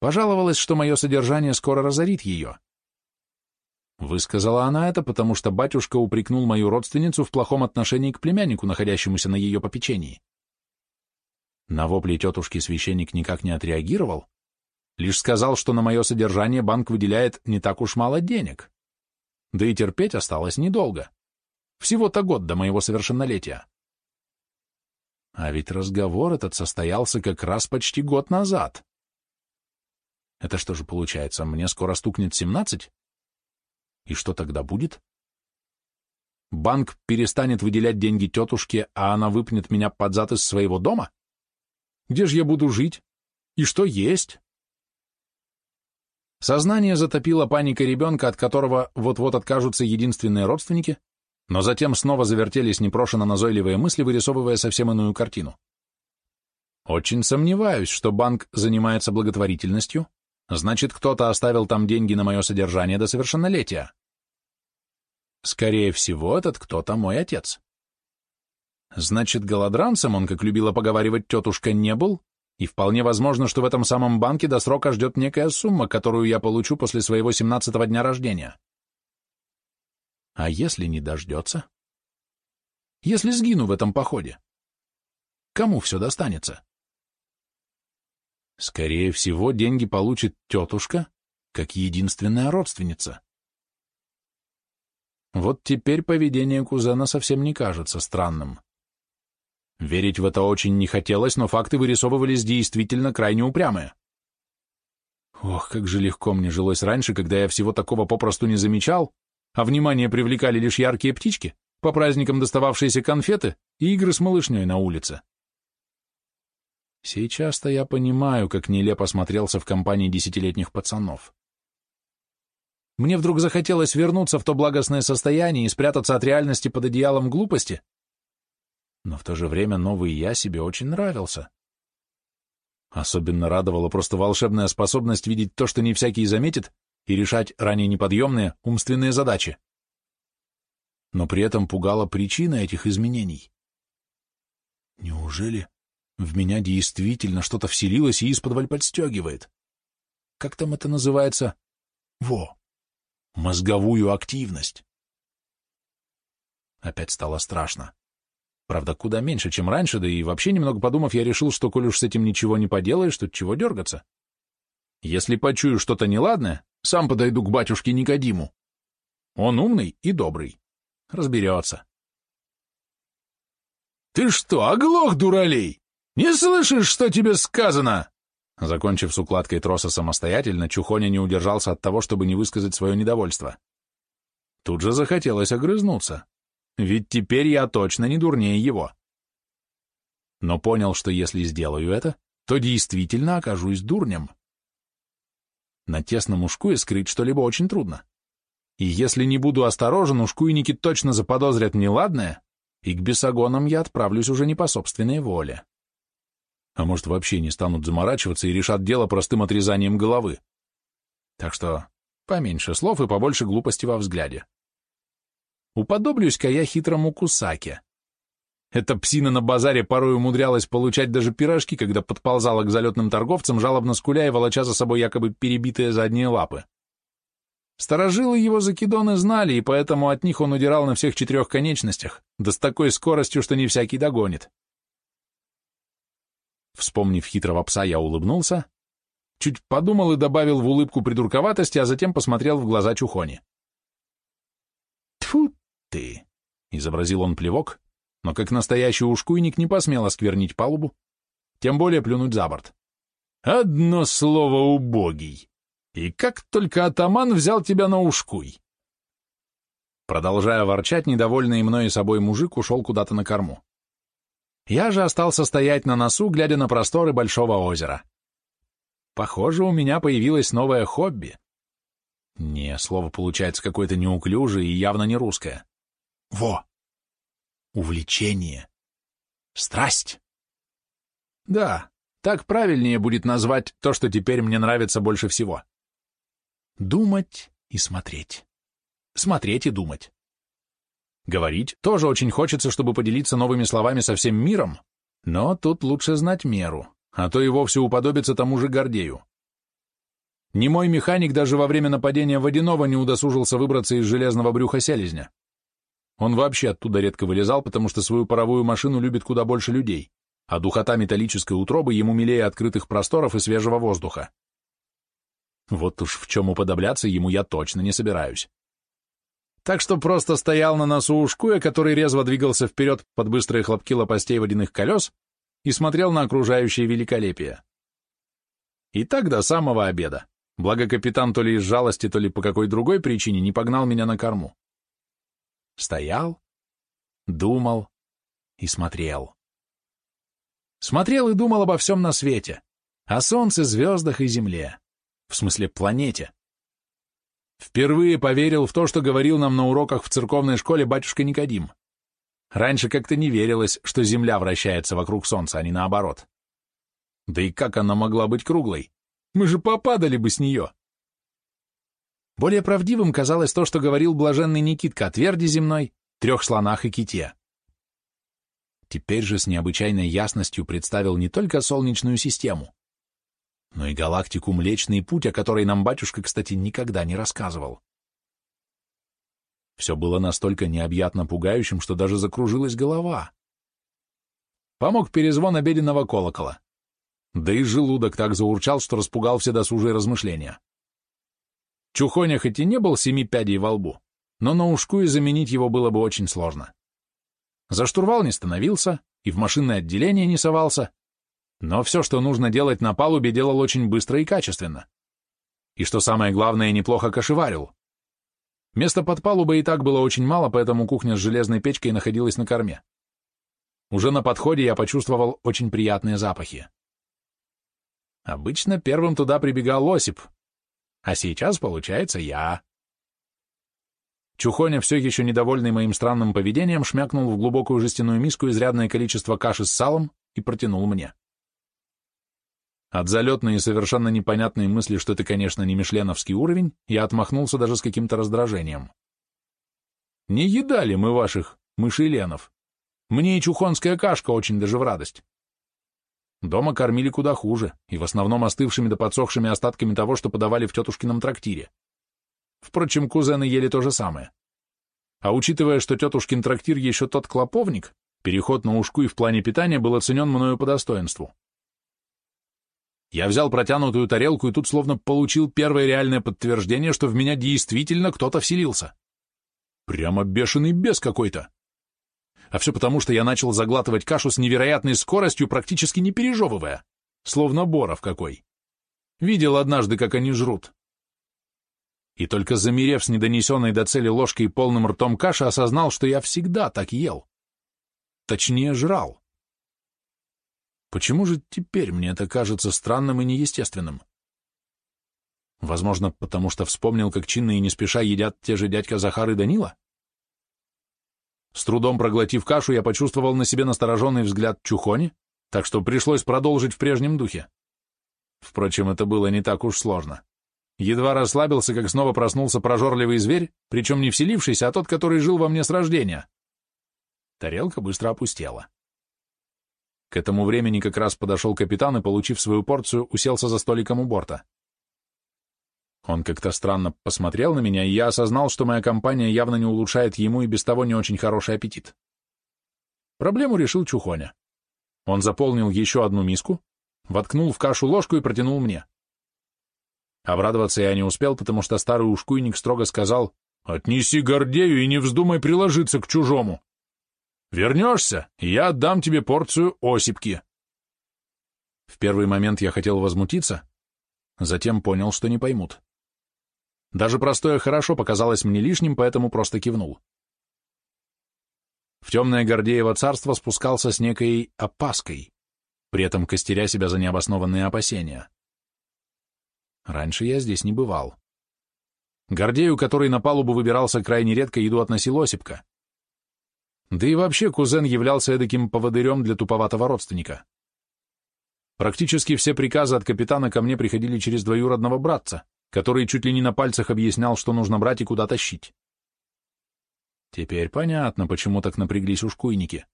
Пожаловалась, что мое содержание скоро разорит ее. Высказала она это, потому что батюшка упрекнул мою родственницу в плохом отношении к племяннику, находящемуся на ее попечении. На вопли тетушки священник никак не отреагировал, лишь сказал, что на мое содержание банк выделяет не так уж мало денег, да и терпеть осталось недолго. Всего-то год до моего совершеннолетия. А ведь разговор этот состоялся как раз почти год назад. Это что же получается, мне скоро стукнет семнадцать? И что тогда будет? Банк перестанет выделять деньги тетушке, а она выпнет меня под зад из своего дома? Где же я буду жить? И что есть? Сознание затопило паника ребенка, от которого вот-вот откажутся единственные родственники, но затем снова завертелись непрошено назойливые мысли, вырисовывая совсем иную картину. Очень сомневаюсь, что банк занимается благотворительностью, значит, кто-то оставил там деньги на мое содержание до совершеннолетия. Скорее всего, этот кто-то мой отец. Значит, голодранцем он, как любила поговаривать тетушка, не был, и вполне возможно, что в этом самом банке до срока ждет некая сумма, которую я получу после своего семнадцатого дня рождения. А если не дождется? Если сгину в этом походе? Кому все достанется? Скорее всего, деньги получит тетушка, как единственная родственница. Вот теперь поведение кузена совсем не кажется странным. Верить в это очень не хотелось, но факты вырисовывались действительно крайне упрямые. Ох, как же легко мне жилось раньше, когда я всего такого попросту не замечал, а внимание привлекали лишь яркие птички, по праздникам достававшиеся конфеты и игры с малышней на улице. Сейчас-то я понимаю, как нелепо смотрелся в компании десятилетних пацанов. Мне вдруг захотелось вернуться в то благостное состояние и спрятаться от реальности под одеялом глупости, но в то же время новый я себе очень нравился. Особенно радовала просто волшебная способность видеть то, что не всякий заметит, и решать ранее неподъемные умственные задачи. Но при этом пугала причина этих изменений. Неужели в меня действительно что-то вселилось и из-под подстегивает? Как там это называется? Во! Мозговую активность. Опять стало страшно. Правда, куда меньше, чем раньше, да и вообще, немного подумав, я решил, что, коль уж с этим ничего не поделаешь, тут чего дергаться. Если почую что-то неладное, сам подойду к батюшке Никодиму. Он умный и добрый. Разберется. «Ты что, оглох, дуралей? Не слышишь, что тебе сказано?» Закончив с укладкой троса самостоятельно, Чухоня не удержался от того, чтобы не высказать свое недовольство. Тут же захотелось огрызнуться, ведь теперь я точно не дурнее его. Но понял, что если сделаю это, то действительно окажусь дурнем. На тесном ушкуе скрыть что-либо очень трудно. И если не буду осторожен, ушкуйники точно заподозрят неладное, и к бесогонам я отправлюсь уже не по собственной воле. А может, вообще не станут заморачиваться и решат дело простым отрезанием головы. Так что поменьше слов и побольше глупости во взгляде. Уподоблюсь-ка я хитрому кусаке. Эта псина на базаре порой умудрялась получать даже пирожки, когда подползала к залетным торговцам, жалобно скуля и волоча за собой якобы перебитые задние лапы. Старожилы его закидоны знали, и поэтому от них он удирал на всех четырех конечностях, да с такой скоростью, что не всякий догонит. Вспомнив хитрого пса, я улыбнулся, чуть подумал и добавил в улыбку придурковатости, а затем посмотрел в глаза Чухони. «Тьфу ты!» — изобразил он плевок, но как настоящий ушкуйник не посмел осквернить палубу, тем более плюнуть за борт. «Одно слово убогий! И как только атаман взял тебя на ушкуй!» Продолжая ворчать, недовольный мной и собой мужик ушел куда-то на корму. Я же остался стоять на носу, глядя на просторы большого озера. Похоже, у меня появилось новое хобби. Не, слово получается какое-то неуклюжее и явно не русское. Во! Увлечение, страсть. Да, так правильнее будет назвать то, что теперь мне нравится больше всего. Думать и смотреть. Смотреть и думать. Говорить тоже очень хочется, чтобы поделиться новыми словами со всем миром, но тут лучше знать меру, а то и вовсе уподобиться тому же Гордею. Ни мой механик даже во время нападения водяного не удосужился выбраться из железного брюха селезня. Он вообще оттуда редко вылезал, потому что свою паровую машину любит куда больше людей, а духота металлической утробы ему милее открытых просторов и свежего воздуха. Вот уж в чем уподобляться ему я точно не собираюсь. так что просто стоял на носу ушкуя, который резво двигался вперед под быстрые хлопки лопастей водяных колес и смотрел на окружающее великолепие. И так до самого обеда. Благо капитан то ли из жалости, то ли по какой другой причине не погнал меня на корму. Стоял, думал и смотрел. Смотрел и думал обо всем на свете, о солнце, звездах и земле, в смысле планете. Впервые поверил в то, что говорил нам на уроках в церковной школе батюшка Никодим. Раньше как-то не верилось, что Земля вращается вокруг Солнца, а не наоборот. Да и как она могла быть круглой? Мы же попадали бы с нее. Более правдивым казалось то, что говорил блаженный Никитка о тверди земной, трех слонах и ките. Теперь же с необычайной ясностью представил не только Солнечную систему, но и галактику Млечный Путь, о которой нам батюшка, кстати, никогда не рассказывал. Все было настолько необъятно пугающим, что даже закружилась голова. Помог перезвон обеденного колокола. Да и желудок так заурчал, что распугал все досужие размышления. Чухоня хоть и не был семи пядей во лбу, но на ушку и заменить его было бы очень сложно. За штурвал не становился и в машинное отделение не совался, но все, что нужно делать на палубе, делал очень быстро и качественно. И что самое главное, неплохо кошеварил. Места под палубой и так было очень мало, поэтому кухня с железной печкой находилась на корме. Уже на подходе я почувствовал очень приятные запахи. Обычно первым туда прибегал Осип, а сейчас, получается, я. Чухоня, все еще недовольный моим странным поведением, шмякнул в глубокую жестяную миску изрядное количество каши с салом и протянул мне. От залетной и совершенно непонятной мысли, что это, конечно, не мишленовский уровень, я отмахнулся даже с каким-то раздражением. Не едали мы ваших мышеленов. Мне и чухонская кашка очень даже в радость. Дома кормили куда хуже, и в основном остывшими да подсохшими остатками того, что подавали в тетушкином трактире. Впрочем, кузены ели то же самое. А учитывая, что тетушкин трактир еще тот клоповник, переход на ушку и в плане питания был оценен мною по достоинству. Я взял протянутую тарелку и тут словно получил первое реальное подтверждение, что в меня действительно кто-то вселился. Прямо бешеный бес какой-то. А все потому, что я начал заглатывать кашу с невероятной скоростью, практически не пережевывая. Словно боров какой. Видел однажды, как они жрут. И только замерев с недонесенной до цели ложкой полным ртом каши, осознал, что я всегда так ел. Точнее, жрал. Почему же теперь мне это кажется странным и неестественным? Возможно, потому что вспомнил, как чинно и не спеша едят те же дядька Захар и Данила? С трудом проглотив кашу, я почувствовал на себе настороженный взгляд Чухони, так что пришлось продолжить в прежнем духе. Впрочем, это было не так уж сложно. Едва расслабился, как снова проснулся прожорливый зверь, причем не вселившийся, а тот, который жил во мне с рождения. Тарелка быстро опустела. К этому времени как раз подошел капитан и, получив свою порцию, уселся за столиком у борта. Он как-то странно посмотрел на меня, и я осознал, что моя компания явно не улучшает ему и без того не очень хороший аппетит. Проблему решил Чухоня. Он заполнил еще одну миску, воткнул в кашу ложку и протянул мне. Обрадоваться я не успел, потому что старый ушкуйник строго сказал «Отнеси Гордею и не вздумай приложиться к чужому. Вернешься, и я отдам тебе порцию осипки». В первый момент я хотел возмутиться, затем понял, что не поймут. Даже простое «хорошо» показалось мне лишним, поэтому просто кивнул. В темное Гордеево царство спускался с некой опаской, при этом костеря себя за необоснованные опасения. Раньше я здесь не бывал. Гордею, который на палубу выбирался крайне редко, еду относил Осипка. Да и вообще кузен являлся эдаким поводырем для туповатого родственника. Практически все приказы от капитана ко мне приходили через двоюродного братца, который чуть ли не на пальцах объяснял, что нужно брать и куда тащить. Теперь понятно, почему так напряглись ушкуйники.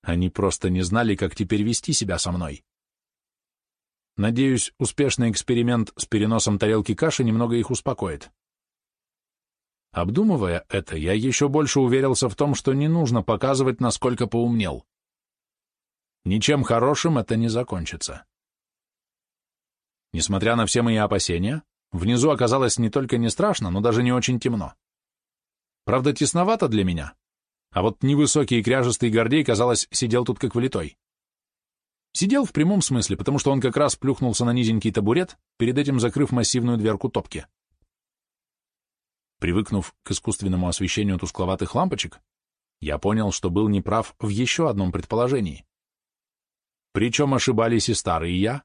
Они просто не знали, как теперь вести себя со мной. Надеюсь, успешный эксперимент с переносом тарелки каши немного их успокоит. Обдумывая это, я еще больше уверился в том, что не нужно показывать, насколько поумнел. Ничем хорошим это не закончится. Несмотря на все мои опасения, внизу оказалось не только не страшно, но даже не очень темно. Правда, тесновато для меня. А вот невысокий и кряжестый Гордей, казалось, сидел тут как влитой. Сидел в прямом смысле, потому что он как раз плюхнулся на низенький табурет, перед этим закрыв массивную дверку топки. Привыкнув к искусственному освещению тускловатых лампочек, я понял, что был неправ в еще одном предположении. Причем ошибались и старый я,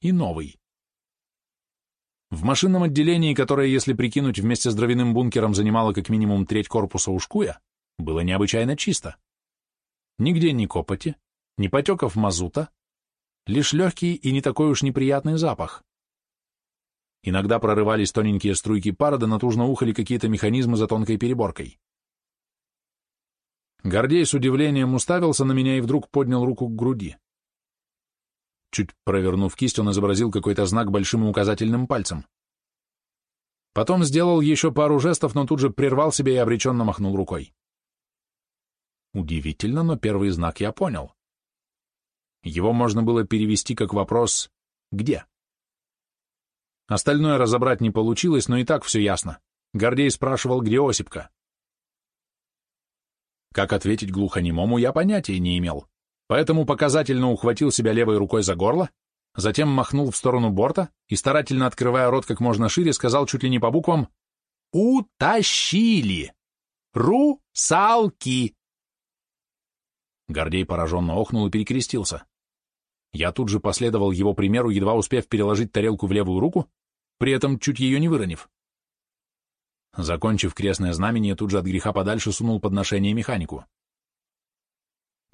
и новый. В машинном отделении, которое, если прикинуть, вместе с дровяным бункером занимало как минимум треть корпуса ушкуя, было необычайно чисто. Нигде ни копоти, ни потеков мазута, лишь легкий и не такой уж неприятный запах. Иногда прорывались тоненькие струйки пара, да натужно ухали какие-то механизмы за тонкой переборкой. Гордей с удивлением уставился на меня и вдруг поднял руку к груди. Чуть провернув кисть, он изобразил какой-то знак большим и указательным пальцем. Потом сделал еще пару жестов, но тут же прервал себя и обреченно махнул рукой. Удивительно, но первый знак я понял. Его можно было перевести как вопрос «Где?». Остальное разобрать не получилось, но и так все ясно. Гордей спрашивал, где Осипка. Как ответить глухонемому, я понятия не имел поэтому показательно ухватил себя левой рукой за горло, затем махнул в сторону борта и, старательно открывая рот как можно шире, сказал чуть ли не по буквам «Утащили! Русалки!» Гордей пораженно охнул и перекрестился. Я тут же последовал его примеру, едва успев переложить тарелку в левую руку, при этом чуть ее не выронив. Закончив крестное знамение, тут же от греха подальше сунул подношение механику.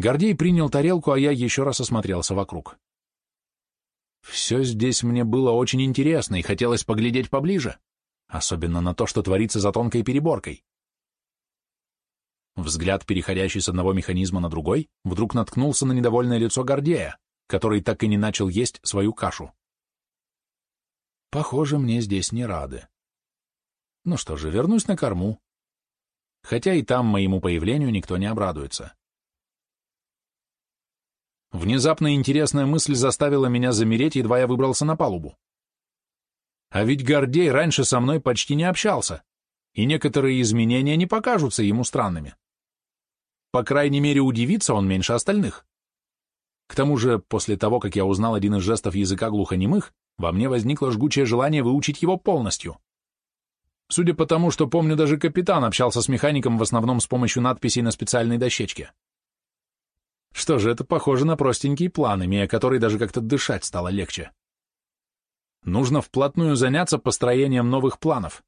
Гордей принял тарелку, а я еще раз осмотрелся вокруг. Все здесь мне было очень интересно и хотелось поглядеть поближе, особенно на то, что творится за тонкой переборкой. Взгляд, переходящий с одного механизма на другой, вдруг наткнулся на недовольное лицо Гордея, который так и не начал есть свою кашу. Похоже, мне здесь не рады. Ну что же, вернусь на корму. Хотя и там моему появлению никто не обрадуется. Внезапно интересная мысль заставила меня замереть, едва я выбрался на палубу. А ведь Гордей раньше со мной почти не общался, и некоторые изменения не покажутся ему странными. По крайней мере, удивится он меньше остальных. К тому же, после того, как я узнал один из жестов языка глухонемых, во мне возникло жгучее желание выучить его полностью. Судя по тому, что помню, даже капитан общался с механиком в основном с помощью надписей на специальной дощечке. Что же, это похоже на простенький план, имея который даже как-то дышать стало легче. Нужно вплотную заняться построением новых планов.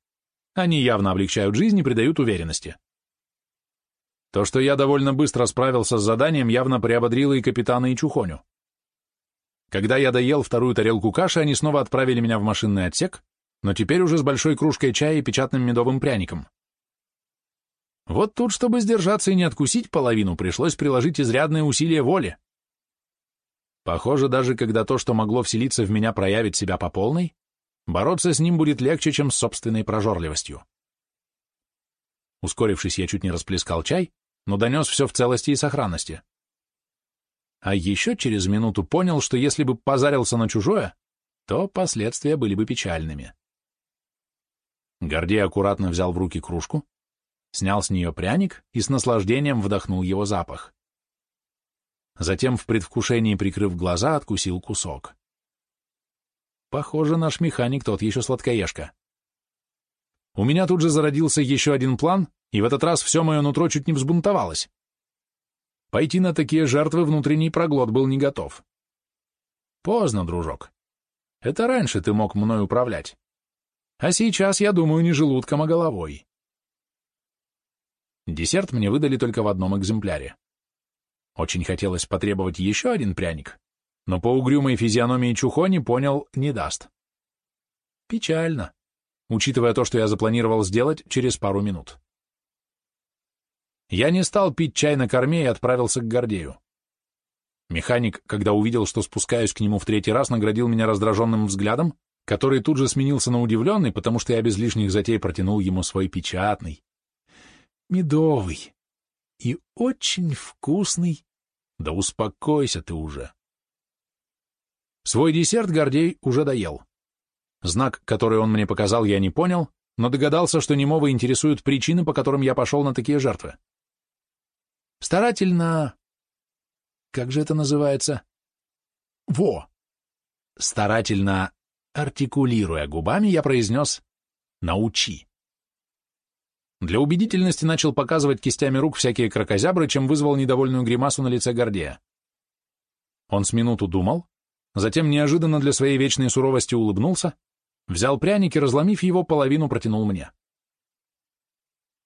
Они явно облегчают жизнь и придают уверенности. То, что я довольно быстро справился с заданием, явно приободрило и капитана, и Чухоню. Когда я доел вторую тарелку каши, они снова отправили меня в машинный отсек, но теперь уже с большой кружкой чая и печатным медовым пряником. Вот тут, чтобы сдержаться и не откусить половину, пришлось приложить изрядные усилия воли. Похоже, даже когда то, что могло вселиться в меня, проявит себя по полной, бороться с ним будет легче, чем с собственной прожорливостью. Ускорившись, я чуть не расплескал чай, но донес все в целости и сохранности. А еще через минуту понял, что если бы позарился на чужое, то последствия были бы печальными. Гордей аккуратно взял в руки кружку, снял с нее пряник и с наслаждением вдохнул его запах. Затем, в предвкушении прикрыв глаза, откусил кусок. Похоже, наш механик тот еще сладкоежка. У меня тут же зародился еще один план, и в этот раз все мое нутро чуть не взбунтовалось. Пойти на такие жертвы внутренний проглот был не готов. Поздно, дружок. Это раньше ты мог мной управлять. А сейчас я думаю не желудком, а головой. Десерт мне выдали только в одном экземпляре. Очень хотелось потребовать еще один пряник, но по угрюмой физиономии Чухони понял, не даст. Печально, учитывая то, что я запланировал сделать через пару минут. Я не стал пить чай на корме и отправился к Гордею. Механик, когда увидел, что спускаюсь к нему в третий раз, наградил меня раздраженным взглядом, который тут же сменился на удивленный, потому что я без лишних затей протянул ему свой печатный, медовый и очень вкусный. Да успокойся ты уже. Свой десерт Гордей уже доел. Знак, который он мне показал, я не понял, но догадался, что немого интересуют причины, по которым я пошел на такие жертвы. Старательно... Как же это называется? Во! Старательно артикулируя губами, я произнес «научи». Для убедительности начал показывать кистями рук всякие крокозябры, чем вызвал недовольную гримасу на лице Гордея. Он с минуту думал, затем неожиданно для своей вечной суровости улыбнулся, взял пряник и, разломив его, половину протянул мне.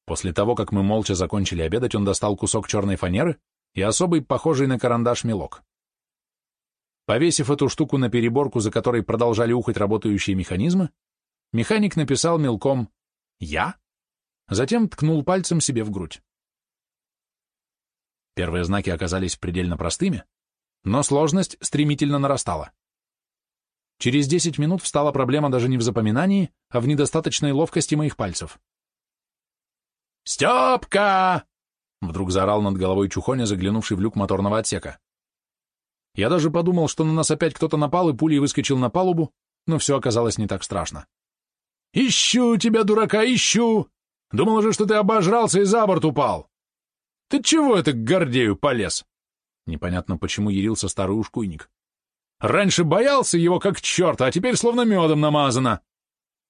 После того, как мы молча закончили обедать, он достал кусок черной фанеры и особый, похожий на карандаш, мелок. Повесив эту штуку на переборку, за которой продолжали ухать работающие механизмы, механик написал мелком «Я», затем ткнул пальцем себе в грудь. Первые знаки оказались предельно простыми, но сложность стремительно нарастала. Через 10 минут встала проблема даже не в запоминании, а в недостаточной ловкости моих пальцев. «Степка!» — вдруг заорал над головой Чухоня, заглянувший в люк моторного отсека. Я даже подумал, что на нас опять кто-то напал, и пулей выскочил на палубу, но все оказалось не так страшно. «Ищу тебя, дурака, ищу! Думал же, что ты обожрался и за борт упал! Ты чего это к Гордею полез?» Непонятно, почему ярился старый ушкуйник. «Раньше боялся его как черта, а теперь словно медом намазано.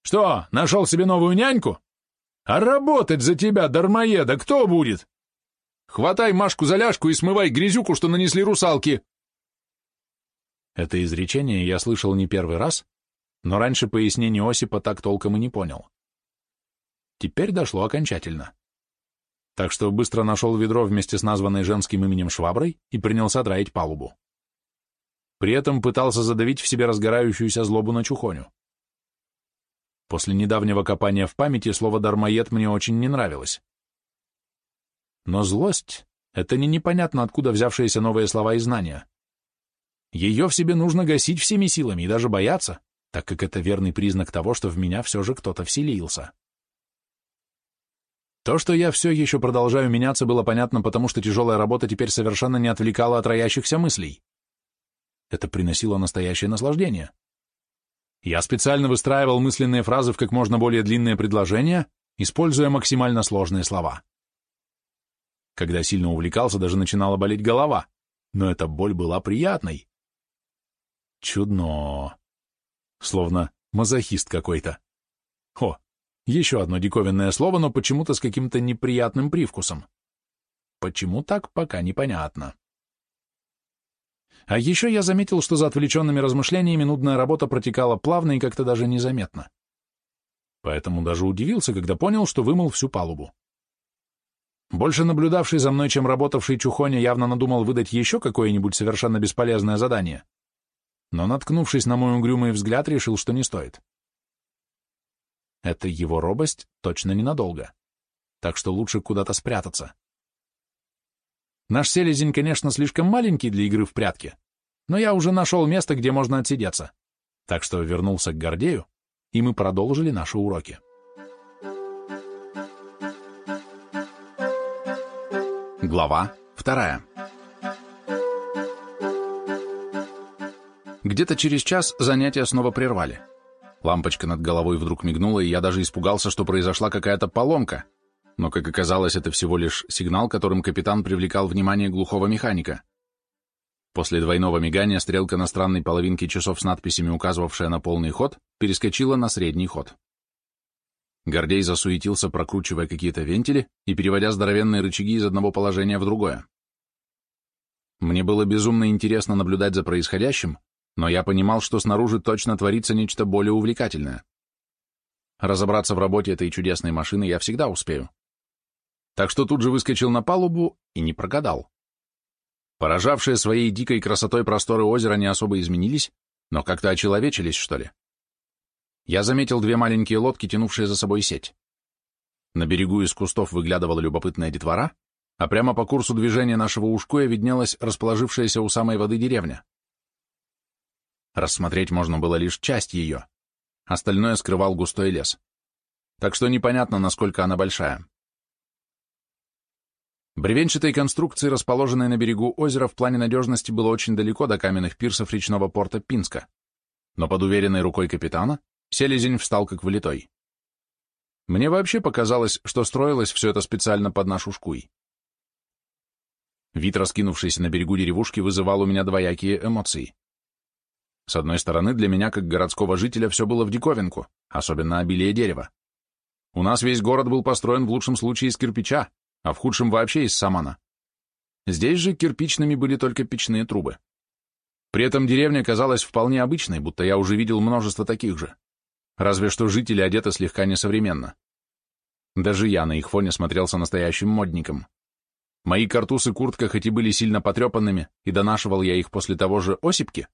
Что, нашел себе новую няньку? А работать за тебя, дармоеда, кто будет? Хватай Машку за ляжку и смывай грязюку, что нанесли русалки!» Это изречение я слышал не первый раз, но раньше пояснений Осипа так толком и не понял. Теперь дошло окончательно. Так что быстро нашел ведро вместе с названной женским именем шваброй и принялся драить палубу. При этом пытался задавить в себе разгорающуюся злобу на чухоню. После недавнего копания в памяти слово «дармоед» мне очень не нравилось. Но злость — это не непонятно откуда взявшиеся новые слова и знания. Ее в себе нужно гасить всеми силами и даже бояться, так как это верный признак того, что в меня все же кто-то вселился. То, что я все еще продолжаю меняться, было понятно, потому что тяжелая работа теперь совершенно не отвлекала от роящихся мыслей. Это приносило настоящее наслаждение. Я специально выстраивал мысленные фразы в как можно более длинные предложения, используя максимально сложные слова. Когда сильно увлекался, даже начинала болеть голова, но эта боль была приятной. Чудно. Словно мазохист какой-то. О, еще одно диковинное слово, но почему-то с каким-то неприятным привкусом. Почему так, пока непонятно. А еще я заметил, что за отвлеченными размышлениями нудная работа протекала плавно и как-то даже незаметно. Поэтому даже удивился, когда понял, что вымыл всю палубу. Больше наблюдавший за мной, чем работавший Чухоня, явно надумал выдать еще какое-нибудь совершенно бесполезное задание но, наткнувшись на мой угрюмый взгляд, решил, что не стоит. Это его робость точно ненадолго, так что лучше куда-то спрятаться. Наш селезень, конечно, слишком маленький для игры в прятки, но я уже нашел место, где можно отсидеться, так что вернулся к Гордею, и мы продолжили наши уроки. Глава вторая. Где-то через час занятия снова прервали. Лампочка над головой вдруг мигнула, и я даже испугался, что произошла какая-то поломка. Но, как оказалось, это всего лишь сигнал, которым капитан привлекал внимание глухого механика. После двойного мигания стрелка на странной половинке часов с надписями, указывавшая на полный ход, перескочила на средний ход. Гордей засуетился, прокручивая какие-то вентили и переводя здоровенные рычаги из одного положения в другое. Мне было безумно интересно наблюдать за происходящим, но я понимал, что снаружи точно творится нечто более увлекательное. Разобраться в работе этой чудесной машины я всегда успею. Так что тут же выскочил на палубу и не прогадал. Поражавшие своей дикой красотой просторы озера не особо изменились, но как-то очеловечились, что ли. Я заметил две маленькие лодки, тянувшие за собой сеть. На берегу из кустов выглядывала любопытная детвора, а прямо по курсу движения нашего ушкоя виднелась расположившаяся у самой воды деревня. Рассмотреть можно было лишь часть ее. Остальное скрывал густой лес. Так что непонятно, насколько она большая. Бревенчатой конструкции, расположенной на берегу озера, в плане надежности было очень далеко до каменных пирсов речного порта Пинска. Но под уверенной рукой капитана селезень встал как влитой. Мне вообще показалось, что строилось все это специально под нашу шкуй. Вид, раскинувшийся на берегу деревушки, вызывал у меня двоякие эмоции. С одной стороны, для меня, как городского жителя, все было в диковинку, особенно обилие дерева. У нас весь город был построен в лучшем случае из кирпича, а в худшем вообще из самана. Здесь же кирпичными были только печные трубы. При этом деревня казалась вполне обычной, будто я уже видел множество таких же. Разве что жители одеты слегка несовременно. Даже я на их фоне смотрелся настоящим модником. Мои картусы куртка хоть и были сильно потрепанными, и донашивал я их после того же осипки,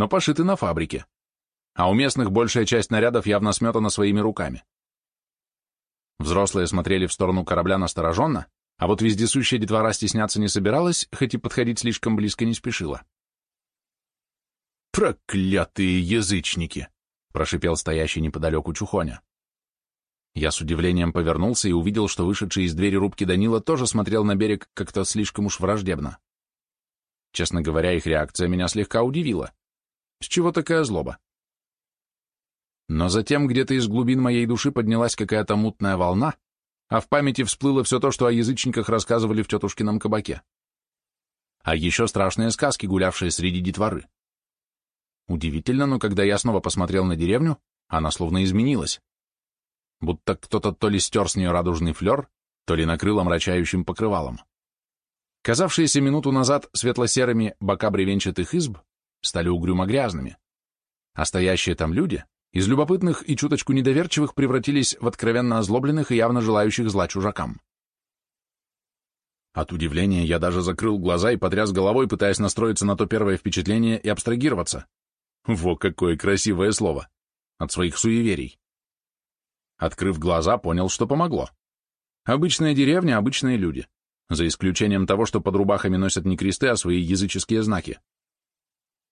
но пошиты на фабрике. А у местных большая часть нарядов явно сметана своими руками. Взрослые смотрели в сторону корабля настороженно, а вот вездесущая детвора стесняться не собиралась, хоть и подходить слишком близко не спешила. «Проклятые язычники!» — прошипел стоящий неподалеку Чухоня. Я с удивлением повернулся и увидел, что вышедший из двери рубки Данила тоже смотрел на берег как-то слишком уж враждебно. Честно говоря, их реакция меня слегка удивила. С чего такая злоба? Но затем где-то из глубин моей души поднялась какая-то мутная волна, а в памяти всплыло все то, что о язычниках рассказывали в тетушкином кабаке. А еще страшные сказки, гулявшие среди детворы. Удивительно, но когда я снова посмотрел на деревню, она словно изменилась. Будто кто-то то ли стер с нее радужный флер, то ли накрыл омрачающим покрывалом. Казавшиеся минуту назад светло-серыми бока бревенчатых изб стали угрюмо-грязными, а стоящие там люди из любопытных и чуточку недоверчивых превратились в откровенно озлобленных и явно желающих зла чужакам. От удивления я даже закрыл глаза и потряс головой, пытаясь настроиться на то первое впечатление и абстрагироваться. Во какое красивое слово! От своих суеверий. Открыв глаза, понял, что помогло. Обычная деревня, обычные люди, за исключением того, что под рубахами носят не кресты, а свои языческие знаки.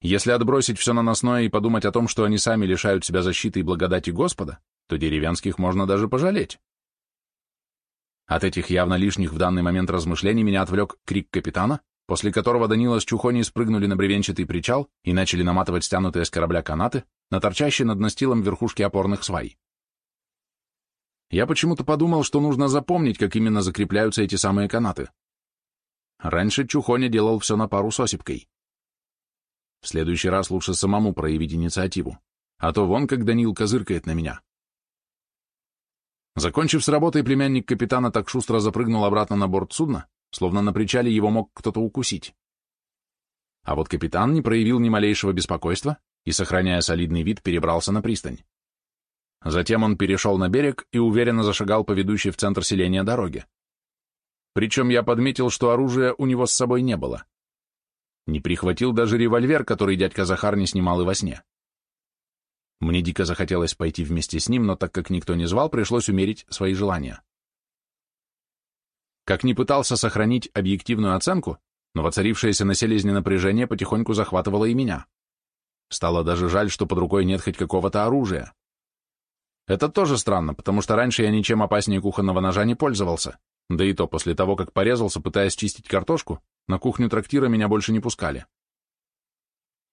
Если отбросить все наносное и подумать о том, что они сами лишают себя защиты и благодати Господа, то деревенских можно даже пожалеть. От этих явно лишних в данный момент размышлений меня отвлек крик капитана, после которого Данила с Чухоней спрыгнули на бревенчатый причал и начали наматывать стянутые с корабля канаты на торчащие над настилом верхушки опорных свай. Я почему-то подумал, что нужно запомнить, как именно закрепляются эти самые канаты. Раньше Чухоня делал все на пару с осипкой. В следующий раз лучше самому проявить инициативу, а то вон как Данил козыркает на меня. Закончив с работой, племянник капитана так шустро запрыгнул обратно на борт судна, словно на причале его мог кто-то укусить. А вот капитан не проявил ни малейшего беспокойства и, сохраняя солидный вид, перебрался на пристань. Затем он перешел на берег и уверенно зашагал по ведущей в центр селения дороге. Причем я подметил, что оружия у него с собой не было. Не прихватил даже револьвер, который дядька Захар не снимал и во сне. Мне дико захотелось пойти вместе с ним, но так как никто не звал, пришлось умерить свои желания. Как ни пытался сохранить объективную оценку, но воцарившееся на селезне напряжение потихоньку захватывало и меня. Стало даже жаль, что под рукой нет хоть какого-то оружия. Это тоже странно, потому что раньше я ничем опаснее кухонного ножа не пользовался, да и то после того, как порезался, пытаясь чистить картошку, на кухню трактира меня больше не пускали.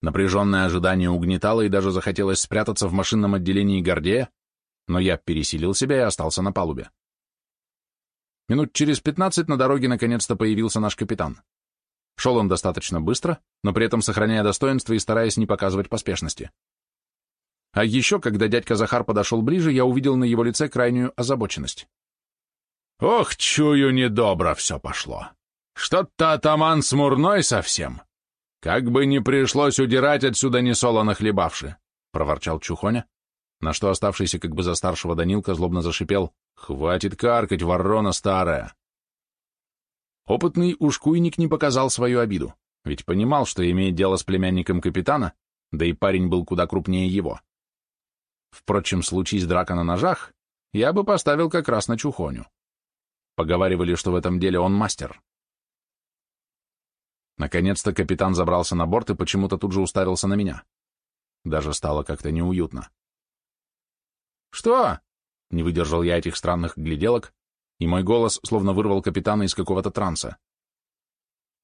Напряженное ожидание угнетало и даже захотелось спрятаться в машинном отделении Гордея, но я пересилил себя и остался на палубе. Минут через пятнадцать на дороге наконец-то появился наш капитан. Шел он достаточно быстро, но при этом сохраняя достоинство и стараясь не показывать поспешности. А еще, когда дядька Захар подошел ближе, я увидел на его лице крайнюю озабоченность. «Ох, чую, недобро все пошло. Что-то атаман смурной совсем. Как бы не пришлось удирать отсюда несолоно хлебавши», — проворчал Чухоня, на что оставшийся как бы за старшего Данилка злобно зашипел «Хватит каркать, ворона старая!» Опытный ушкуйник не показал свою обиду, ведь понимал, что имеет дело с племянником капитана, да и парень был куда крупнее его. Впрочем, случись драка на ножах, я бы поставил как раз на Чухоню. Поговаривали, что в этом деле он мастер. Наконец-то капитан забрался на борт и почему-то тут же уставился на меня. Даже стало как-то неуютно. «Что?» — не выдержал я этих странных гляделок, и мой голос словно вырвал капитана из какого-то транса.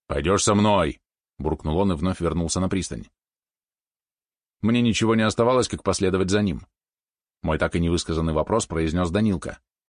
«Пойдешь со мной!» — буркнул он и вновь вернулся на пристань. Мне ничего не оставалось, как последовать за ним. Мой так и невысказанный вопрос произнес Данилка.